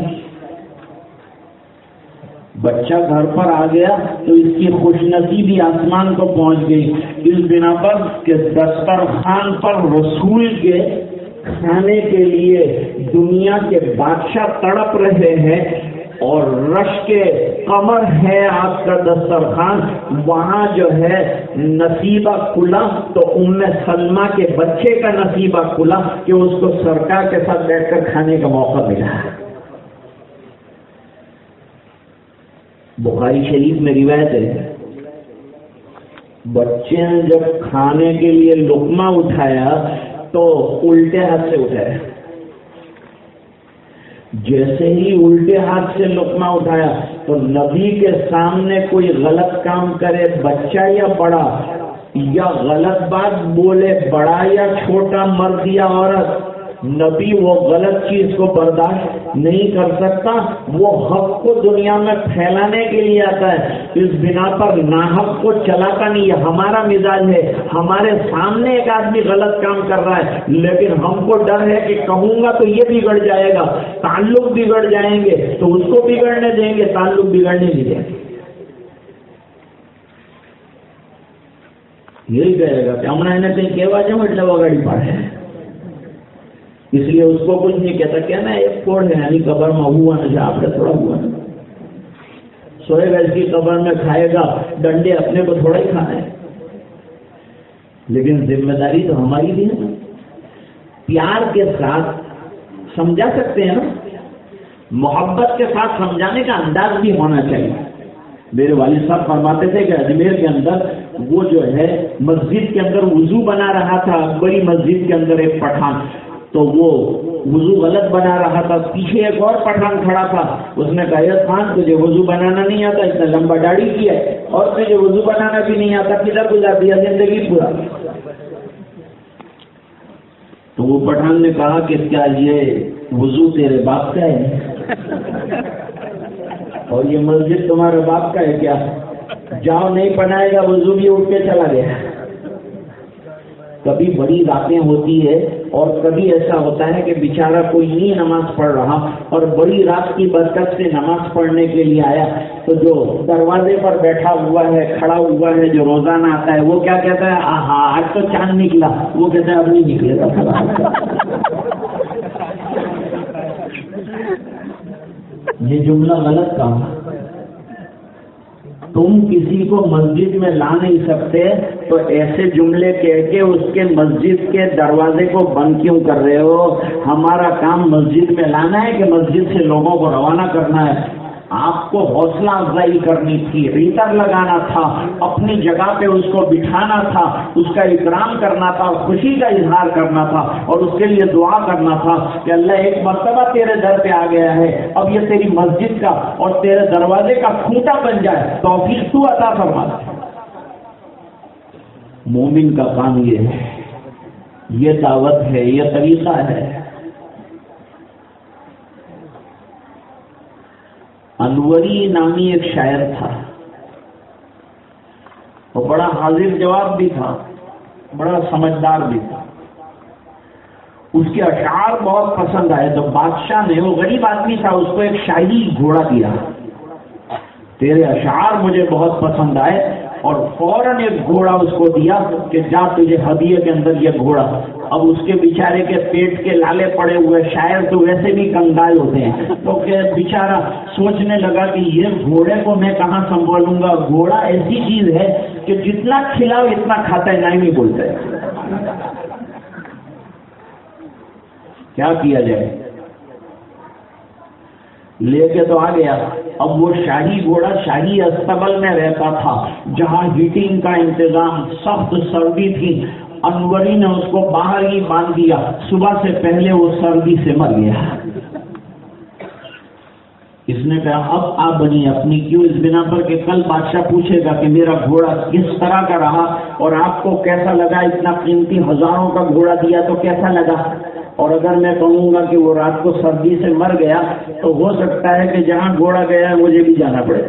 بچہ گھر پر آ گیا تو اس کی خوش نصیبی آسمان کو پہنچ گئی۔ اس بنا پر کہ دسترخوان پر رسول کے کھانے کے لیے دنیا کے بادشاہ تڑپ رہے ہیں اور رش کے کمر ہے آپ کا دسترخوان وہاں جو ہے نصیبہ کھلا تو ام سلمہ کے بچے کا نصیبہ کھلا کہ اس کو سرکار کے ساتھ بیٹھ کر کھانے کا موقع ملا۔ بخاری شریف میں روایت ہے بچے نے جب کھانے کے لیے لکما اٹھایا تو الٹے ہاتھ سے اٹھایا۔ جیسے ہی الٹے ہاتھ سے لکما اٹھایا تو نبی کے سامنے کوئی غلط کام کرے، بچہ یا بڑا، یا غلط بات بولے، بڑا یا چھوٹا، مرد یا عورت نبی وہ غلط چیز کو برداشت نہیں کر سکتا وہ حق کو دنیا میں پھیلانے کے لیے آتا ہے اس بنا پر ناحق کو چلاتا نہیں ہے ہمارا مزاج ہے ہمارے سامنے ایک آدمی غلط کام کر رہا ہے لیکن ہم کو ڈر ہے کہ کہوں گا تو یہ بگڑ جائے گا تعلق بگڑ جائیں گے تو اس کو بگڑنے دیں گے تعلق بگڑنے نہیں دیں گے یہی کہے گا کہ ہم نے کہیں کہوا جاؤں એટલે વગાડી પાડે اس لیے اس کو کچھ نہیں کہتا کہنا ایک کوڑ ہے یعنی قبر میں ہوا نہ آپ کا تھوڑا ہوا سوئے گا اس کی قبر میں کھائے گا، ڈنڈے اپنے کو تھوڑا ہی کھانا ہے۔ لیکن ذمہ داری تو ہماری بھی ہے نا۔ پیار کے ساتھ سمجھا سکتے ہیں نا۔ محبت کے ساتھ سمجھانے کا انداز بھی ہونا چاہیے۔ میرے والد صاحب فرماتے تھے کہ اجمیر کے اندر وہ جو ہے، مسجد کے اندر وضو بنا رہا تھا۔ بڑی مسجد کے اندر ایک پٹھان۔ تو وہ وضو غلط بنا رہا تھا۔ پیچھے ایک اور پٹھان کھڑا تھا۔ اس نے کہا خان، تجھے وضو بنانا نہیں آتا۔ اتنا لمبا داڑھی کیا ہے۔ اور تجھے وضو بنانا بھی نہیں آتا۔ کدھر گزار دیا زندگی پورا۔ تو وہ پٹھان نے کہا کہ کیا یہ وضو تیرے باپ کا ہے؟ اور یہ مسجد تمہارے باپ کا ہے کیا؟ جاؤ، نہیں بنائے گا، وضو بھی اٹھ کے چلا گیا۔ کبھی بڑی راتیں ہوتی ہے اور کبھی ایسا ہوتا ہے کہ بیچارہ کوئی نہیں نماز پڑھ رہا اور بڑی رات کی برکت سے نماز پڑھنے کے لیے آیا تو جو دروازے پر بیٹھا ہوا ہے، کھڑا ہوا ہے، جو روزانہ آتا ہے، وہ کیا کہتا ہے؟ ہاں آج تو چاند نکلا۔ وہ کہتا ہے، اب نہیں نکلے گا۔ یہ جملہ غلط کام تم کسی کو مسجد میں لا نہیں سکتے، تو ایسے جملے کہہ کے اس کے مسجد کے دروازے کو بند کیوں کر رہے ہو؟ ہمارا کام مسجد میں لانا ہے کہ مسجد سے لوگوں کو روانہ کرنا ہے؟ آپ کو حوصلہ افزائی کرنی تھی ریتر لگانا تھا، اپنی جگہ پہ اس کو بٹھانا تھا، اس کا اکرام کرنا تھا، خوشی کا اظہار کرنا تھا اور اس کے لیے دعا کرنا تھا کہ اللہ ایک مرتبہ تیرے در پہ آ گیا ہے، اب یہ تیری مسجد کا اور تیرے دروازے کا کھوٹا بن جائے۔ تو تو عطا فرما۔ مومن کا کام یہ ہے، یہ دعوت ہے، یہ طریقہ ہے۔ انوری نامی ایک شاعر تھا۔ وہ بڑا حاضر جواب بھی تھا، بڑا سمجھدار بھی تھا۔ اس کے اشعار بہت پسند آئے۔ تو بادشاہ نے، وہ غریب آدمی تھا، اس کو ایک شاہی گھوڑا دیا۔ تیرے اشعار مجھے بہت پسند آئے۔ اور فوراً ایک گھوڑا اس کو دیا کہ جا تجھے ہدیے کے اندر یہ گھوڑا۔ اب اس کے بیچارے کے پیٹ کے لالے پڑے ہوئے شاید تو ویسے بھی کنگال ہوتے ہیں۔ تو کہ بیچارہ سوچنے لگا کہ یہ گھوڑے کو میں کہاں سنبھالوں گا؟ گھوڑا ایسی چیز ہے کہ جتنا کھلاؤ اتنا کھاتا ہے نہیں بولتا۔ ہے کیا کیا جائے؟ لے کے تو آ گیا۔ اب وہ شاہی گھوڑا شاہی استبل میں رہتا تھا، جہاں ہیٹنگ کا انتظام سخت سردی تھی۔ انوری نے اس کو باہر ہی باندھ دیا۔ صبح سے پہلے وہ سردی سے مر گیا۔ اس نے کہا، اب آپ بنی اپنی، کیوں اس بنا پر کہ کل بادشاہ پوچھے گا کہ میرا گھوڑا کس طرح کا رہا اور آپ کو کیسا لگا؟ اتنا قیمتی ہزاروں کا گھوڑا دیا تو کیسا لگا؟ اور اگر میں کہوں گا کہ وہ رات کو سردی سے مر گیا تو ہو سکتا ہے کہ جہاں گھوڑا گیا ہے مجھے بھی جانا پڑے۔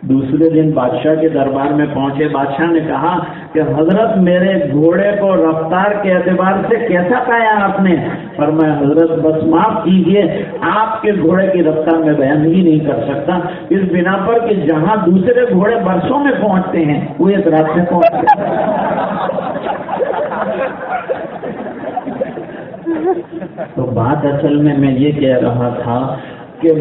دوسرے دن بادشاہ کے دربار میں پہنچے۔ بادشاہ نے کہا کہ حضرت میرے گھوڑے کو رفتار کے اعتبار سے کیسا پایا آپ نے؟ پر میں حضرت، بس معاف کیجیے آپ کے گھوڑے کی رفتار میں بیان ہی نہیں کر سکتا۔ اس بنا پر کہ جہاں دوسرے گھوڑے برسوں میں پہنچتے ہیں، وہ ایک رات میں پہنچتے تو بات اصل میں میں یہ کہہ رہا تھا کہ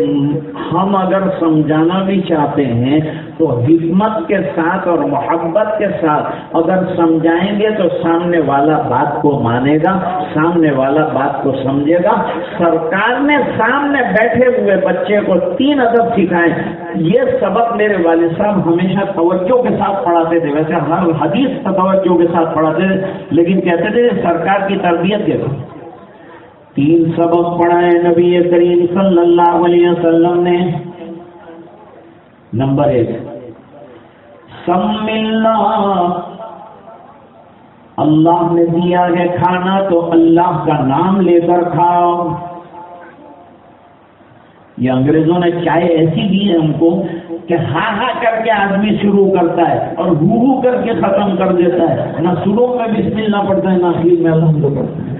ہم اگر سمجھانا بھی چاہتے ہیں تو حکمت کے ساتھ اور محبت کے ساتھ اگر سمجھائیں گے تو سامنے والا بات کو مانے گا، سامنے والا بات کو سمجھے گا۔ سرکار نے سامنے بیٹھے ہوئے بچے کو تین ادب سکھائے۔ یہ سبق میرے والد صاحب ہمیشہ توجہ کے ساتھ پڑھاتے تھے۔ ویسے ہر حدیث توجہ کے ساتھ پڑھاتے تھے، لیکن کہتے تھے سرکار کی تربیت کے تین سبق پڑھائے نبی کریم صلی اللہ علیہ وسلم نے۔ نمبر ایک سم اللہ نے دیا ہے کھانا تو اللہ کا نام لے کر کھاؤ۔ یہ انگریزوں نے چائے ایسی دی ہے ہم کو کہ ہاں ہاں کر کے آدمی شروع کرتا ہے اور ہو کر کے ختم کر دیتا ہے۔ نہ شروع میں بسم اللہ پڑتا ہے، نہ میں الحمد پڑتا ہے۔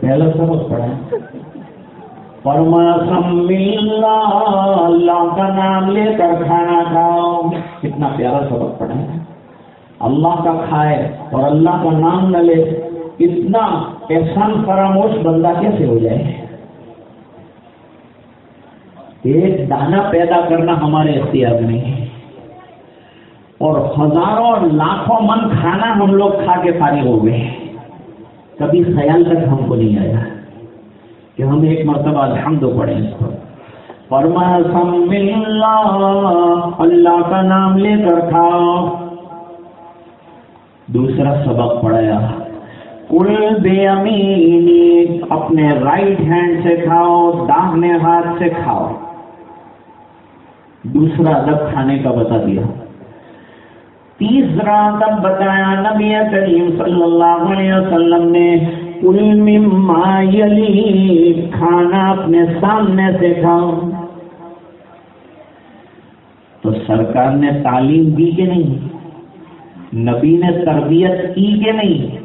پہلا سبق پڑھا پرما اللہ کا نام لے کر کھانا کھاؤ کتنا پیارا سبق پڑھا اللہ کا کھائے اور اللہ کا نام نہ لے اتنا احسان فراموش بندہ کیسے ہو جائے ایک دانا پیدا کرنا ہمارے اختیار میں ہے اور ہزاروں اور لاکھوں من کھانا ہم لوگ کھا کے فارغ ہو گئے کبھی خیال تک ہم کو نہیں آیا کہ ہم ایک مرتبہ الحمد پڑھیں اس پر۔ فرما سم اللہ کا نام لے کر کھاؤ۔ دوسرا سبق پڑھایا کل بے امینی، اپنے رائٹ ہینڈ سے کھاؤ، داہنے ہاتھ سے کھاؤ۔ دوسرا ادب کھانے کا بتا دیا۔ تیسرا تب بتایا نبی کریم صلی اللہ علیہ وسلم نے کھانا اپنے سامنے سے کھاؤ۔ تو سرکار نے تعلیم دی کہ نہیں؟ نبی نے تربیت کی کہ نہیں؟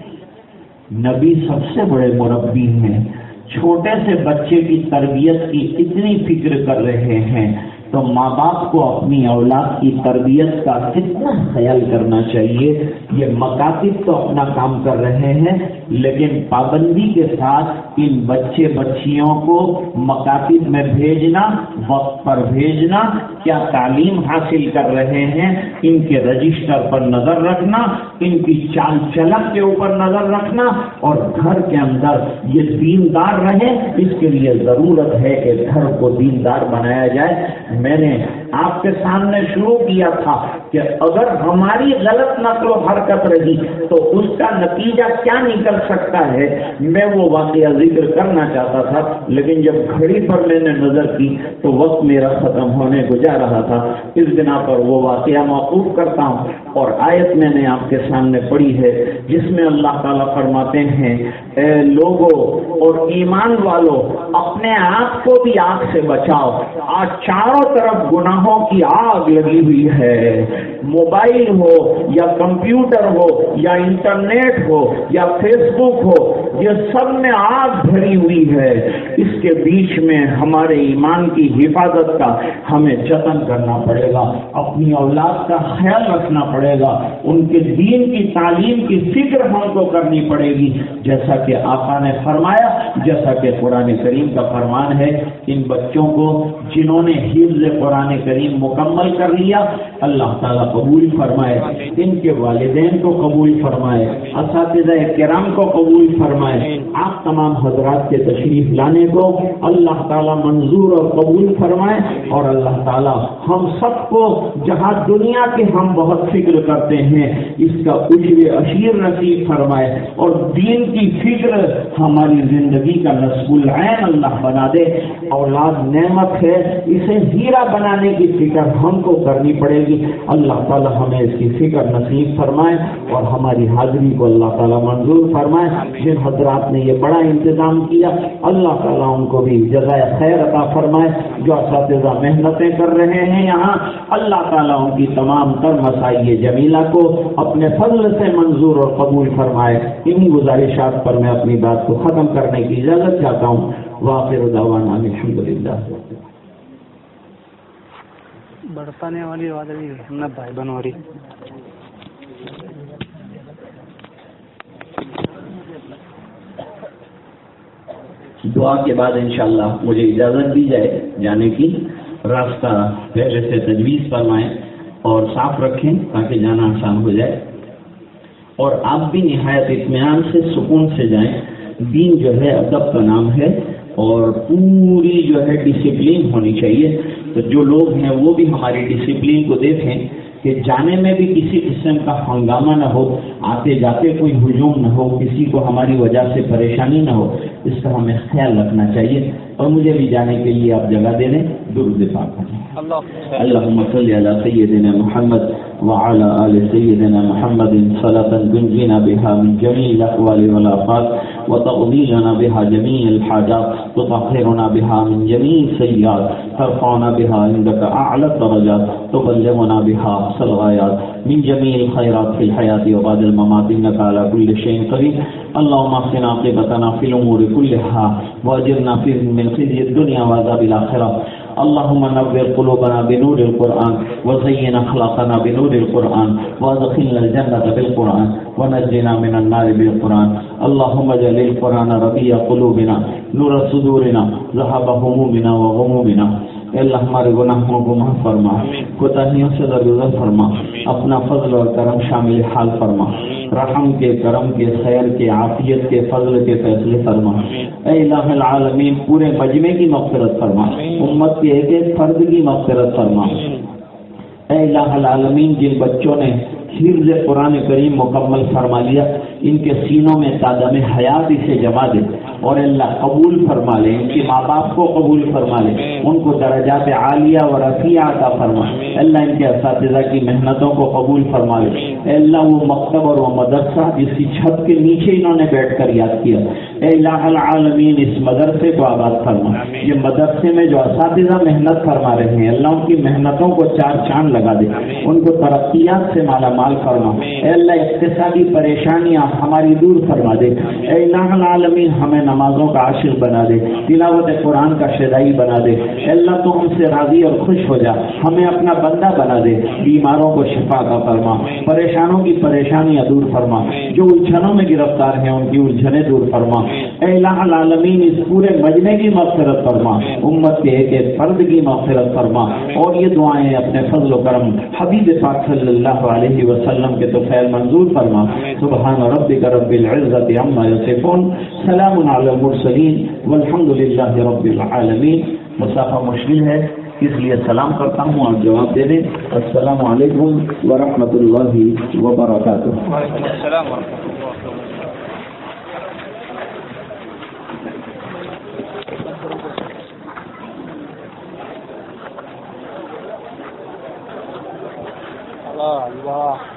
نبی سب سے بڑے مربی ہیں، چھوٹے سے بچے کی تربیت کی اتنی فکر کر رہے ہیں۔ تو ماں باپ کو اپنی اولاد کی تربیت کا کتنا خیال کرنا چاہیے؟ یہ مکاتب تو اپنا کام کر رہے ہیں، لیکن پابندی کے ساتھ ان بچے بچیوں کو مکاتب میں بھیجنا، وقت پر بھیجنا، کیا تعلیم حاصل کر رہے ہیں؟ ان کے رجسٹر پر نظر رکھنا، ان کی چال چلک کے اوپر نظر رکھنا، اور گھر کے اندر یہ دیندار رہے، اس کے لیے ضرورت ہے کہ گھر کو دیندار بنایا جائے۔ میں نے آپ کے سامنے شروع کیا تھا کہ اگر ہماری غلط نقل و حرکت رہی تو اس کا نتیجہ کیا نکل سکتا ہے؟ میں وہ واقعہ ذکر کرنا چاہتا تھا، لیکن جب گھڑی پر میں نے نظر کی تو وقت میرا ختم ہونے کو جا رہا تھا۔ اس بنا پر وہ واقعہ موقوف کرتا ہوں۔ اور آیت میں نے آپ کے سامنے پڑھی ہے، جس میں اللہ تعالیٰ فرماتے ہیں، اے لوگوں اور ایمان والوں اپنے آپ کو بھی آگ سے بچاؤ۔ آج چاروں طرف گناہوں کی آگ لگی ہوئی ہے۔ موبائل ہو یا کمپیوٹر ہو یا انٹرنیٹ ہو یا فیس بک ہو، یہ سب میں آگ بھری ہوئی ہے۔ اس کے بیچ میں ہمارے ایمان کی حفاظت کا ہمیں جتن کرنا پڑے گا، اپنی اولاد کا خیال رکھنا پڑے گا۔ ان کے دین کی تعلیم کی فکر ہم کو کرنی پڑے گی۔ جیسا کہ آقا نے فرمایا، جیسا کہ قرآن کریم کا فرمان ہے، ان بچوں کو جنہوں نے حفظ قرآن کریم مکمل کر لیا۔ اللہ تعالیٰ قبول فرمائے، ان کے والدین کو قبول فرمائے، اساتذہ کرام کو قبول فرمائے۔ آپ تمام حضرات کے تشریف لانے کو اللہ تعالیٰ منظور اور قبول فرمائے۔ اور اللہ تعالیٰ ہم سب کو جہاں دنیا کے ہم بہت فکر کرتے ہیں، اس کا اجر اشیر نصیب فرمائے۔ اور دین کی فکر ہماری زندگی کا نصب العین اللہ بنا دے۔ اولاد نعمت ہے، اسے ہیرا بنانے کی فکر ہم کو کرنی پڑے گی۔ اللہ تعالیٰ ہمیں اس کی فکر نصیب فرمائے اور ہماری حاضری کو اللہ تعالیٰ منظور فرمائے۔ جن حضرات نے یہ بڑا انتظام کیا۔ اللہ تعالیٰ ان کو بھی جزائے خیر عطا فرمائے۔ جو اساتذہ محنتیں کر رہے ہیں یہاں، اللہ تعالیٰ ان کی تمام تر مسائل جمیلہ کو اپنے فضل سے منظور اور قبول فرمائے۔ انہی گزارشات پر میں اپنی بات کو ختم کرنے کی اجازت چاہتا ہوں۔ واقع دعوانا الحمد للہ برسانے والی آواز جی، بھائی بن ہو رہی دعا کے بعد انشاءاللہ مجھے اجازت دی جائے جانے کی، راستہ پہلے سے تجویز فرمائیں اور صاف رکھیں تاکہ جانا آسان ہو جائے۔ اور آپ بھی نہایت اطمینان سے، سکون سے جائیں۔ دین جو ہے، ادب کا نام ہے اور پوری جو ہے ڈسپلین ہونی چاہیے۔ تو جو لوگ ہیں وہ بھی ہماری ڈسپلین کو دیکھیں کہ جانے میں بھی کسی قسم کا ہنگامہ نہ ہو، آتے جاتے کوئی ہجوم نہ ہو، کسی کو ہماری وجہ سے پریشانی نہ ہو، اس کا ہمیں خیال رکھنا چاہیے اور مجھے بھی جانے کے لیے آپ جگہ دے دیں درد پاک اللهم صل على سيدنا محمد وعلى آل سيدنا محمد صلاة تنجينا بها من جميع الأقوال والآفات۔ وتغذينا بها جميع الحاجات تطهرنا بها من جميع السيئات، ترفعنا بها عندك أعلى الدرجات، تبلغنا بها أقصى الغايات. من جميع الخيرات في الحياة وبعد الممات، إنك على كل شيء قدير. اللهم اغفر عاقبتنا في الأمور كلها، واجرنا في من خزي الدنيا وعذاب الآخرة. اللهم نور قلوبنا بنور القرآن وزين أخلاقنا بنور القرآن وادخلنا الجنة بالقرآن ونجنا من النار بالقرآن. اللهم اجعل القرآن ربيع قلوبنا نور صدورنا ذهب همومنا وغمومنا. اللہ ہمارے گناہوں کو معاف فرما کوتاہیوں سے درگزر فرما اپنا فضل اور کرم شامل حال فرما. رحم کے، کرم کے، خیر کے، عافیت کے، فضل کے فیصلے فرما۔ اے الہ العالمین، پورے مجمع کی مغفرت فرما۔ امت کے ایک ایک فرد کی مغفرت فرما۔ اے الہ العالمین، جن بچوں نے حفظ قرآن کریم مکمل فرما لیا، ان کے سینوں میں تعدم حیات اسے جما دے۔ اور اللہ قبول فرما لے ان کے ماں باپ کو قبول فرما لے ان کو درجات عالیہ و رفیع عطا فرما۔ اللہ ان کے اساتذہ کی محنتوں کو قبول فرما لے۔ اللہ وہ مکتب اور وہ مدرسہ جس کی چھت کے نیچے انہوں نے بیٹھ کر یاد کیا۔ اے الہ العالمین اس مدرسے کو آباد فرما۔ یہ مدرسے میں جو اساتذہ محنت فرما رہے ہیں اللہ ان کی محنتوں کو چار چاند لگا دے۔ ان کو ترقیات سے مالا مال فرما۔ اے اللہ اقتصادی پریشانیاں ہماری دور فرما دے۔ اے الہ العالمین ہمیں نمازوں کا عاشق بنا دے۔ تلاوت قرآن کا شدائی بنا دے۔ اللہ تو ہم سے راضی اور خوش ہو جا۔ ہمیں اپنا بندہ بنا دے۔ بیماروں کو شفا کا فرما۔ پریشانوں کی پریشانیاں دور فرما۔ جو الجھنوں میں گرفتار ہیں ان کی الجھنیں دور فرما۔ اے العالمین اس پورے مجمع کی مغفرت فرما۔ امت کے ایک ایک فرد کی مغفرت فرما۔ اور یہ دعائیں اپنے فضل و کرم حبیب پاک صلی اللہ علیہ وسلم کے تو خیر منظور فرما۔ سبحان ربک رب العزت عما یصفون سلام علی المرسلین والحمد للہ رب العالمین۔ مسافہ مشکل ہے اس لیے سلام کرتا ہوں آپ جواب دے دیں۔ السلام علیکم ورحمۃ اللہ وبرکاتہ۔ السلام اللہ Oh.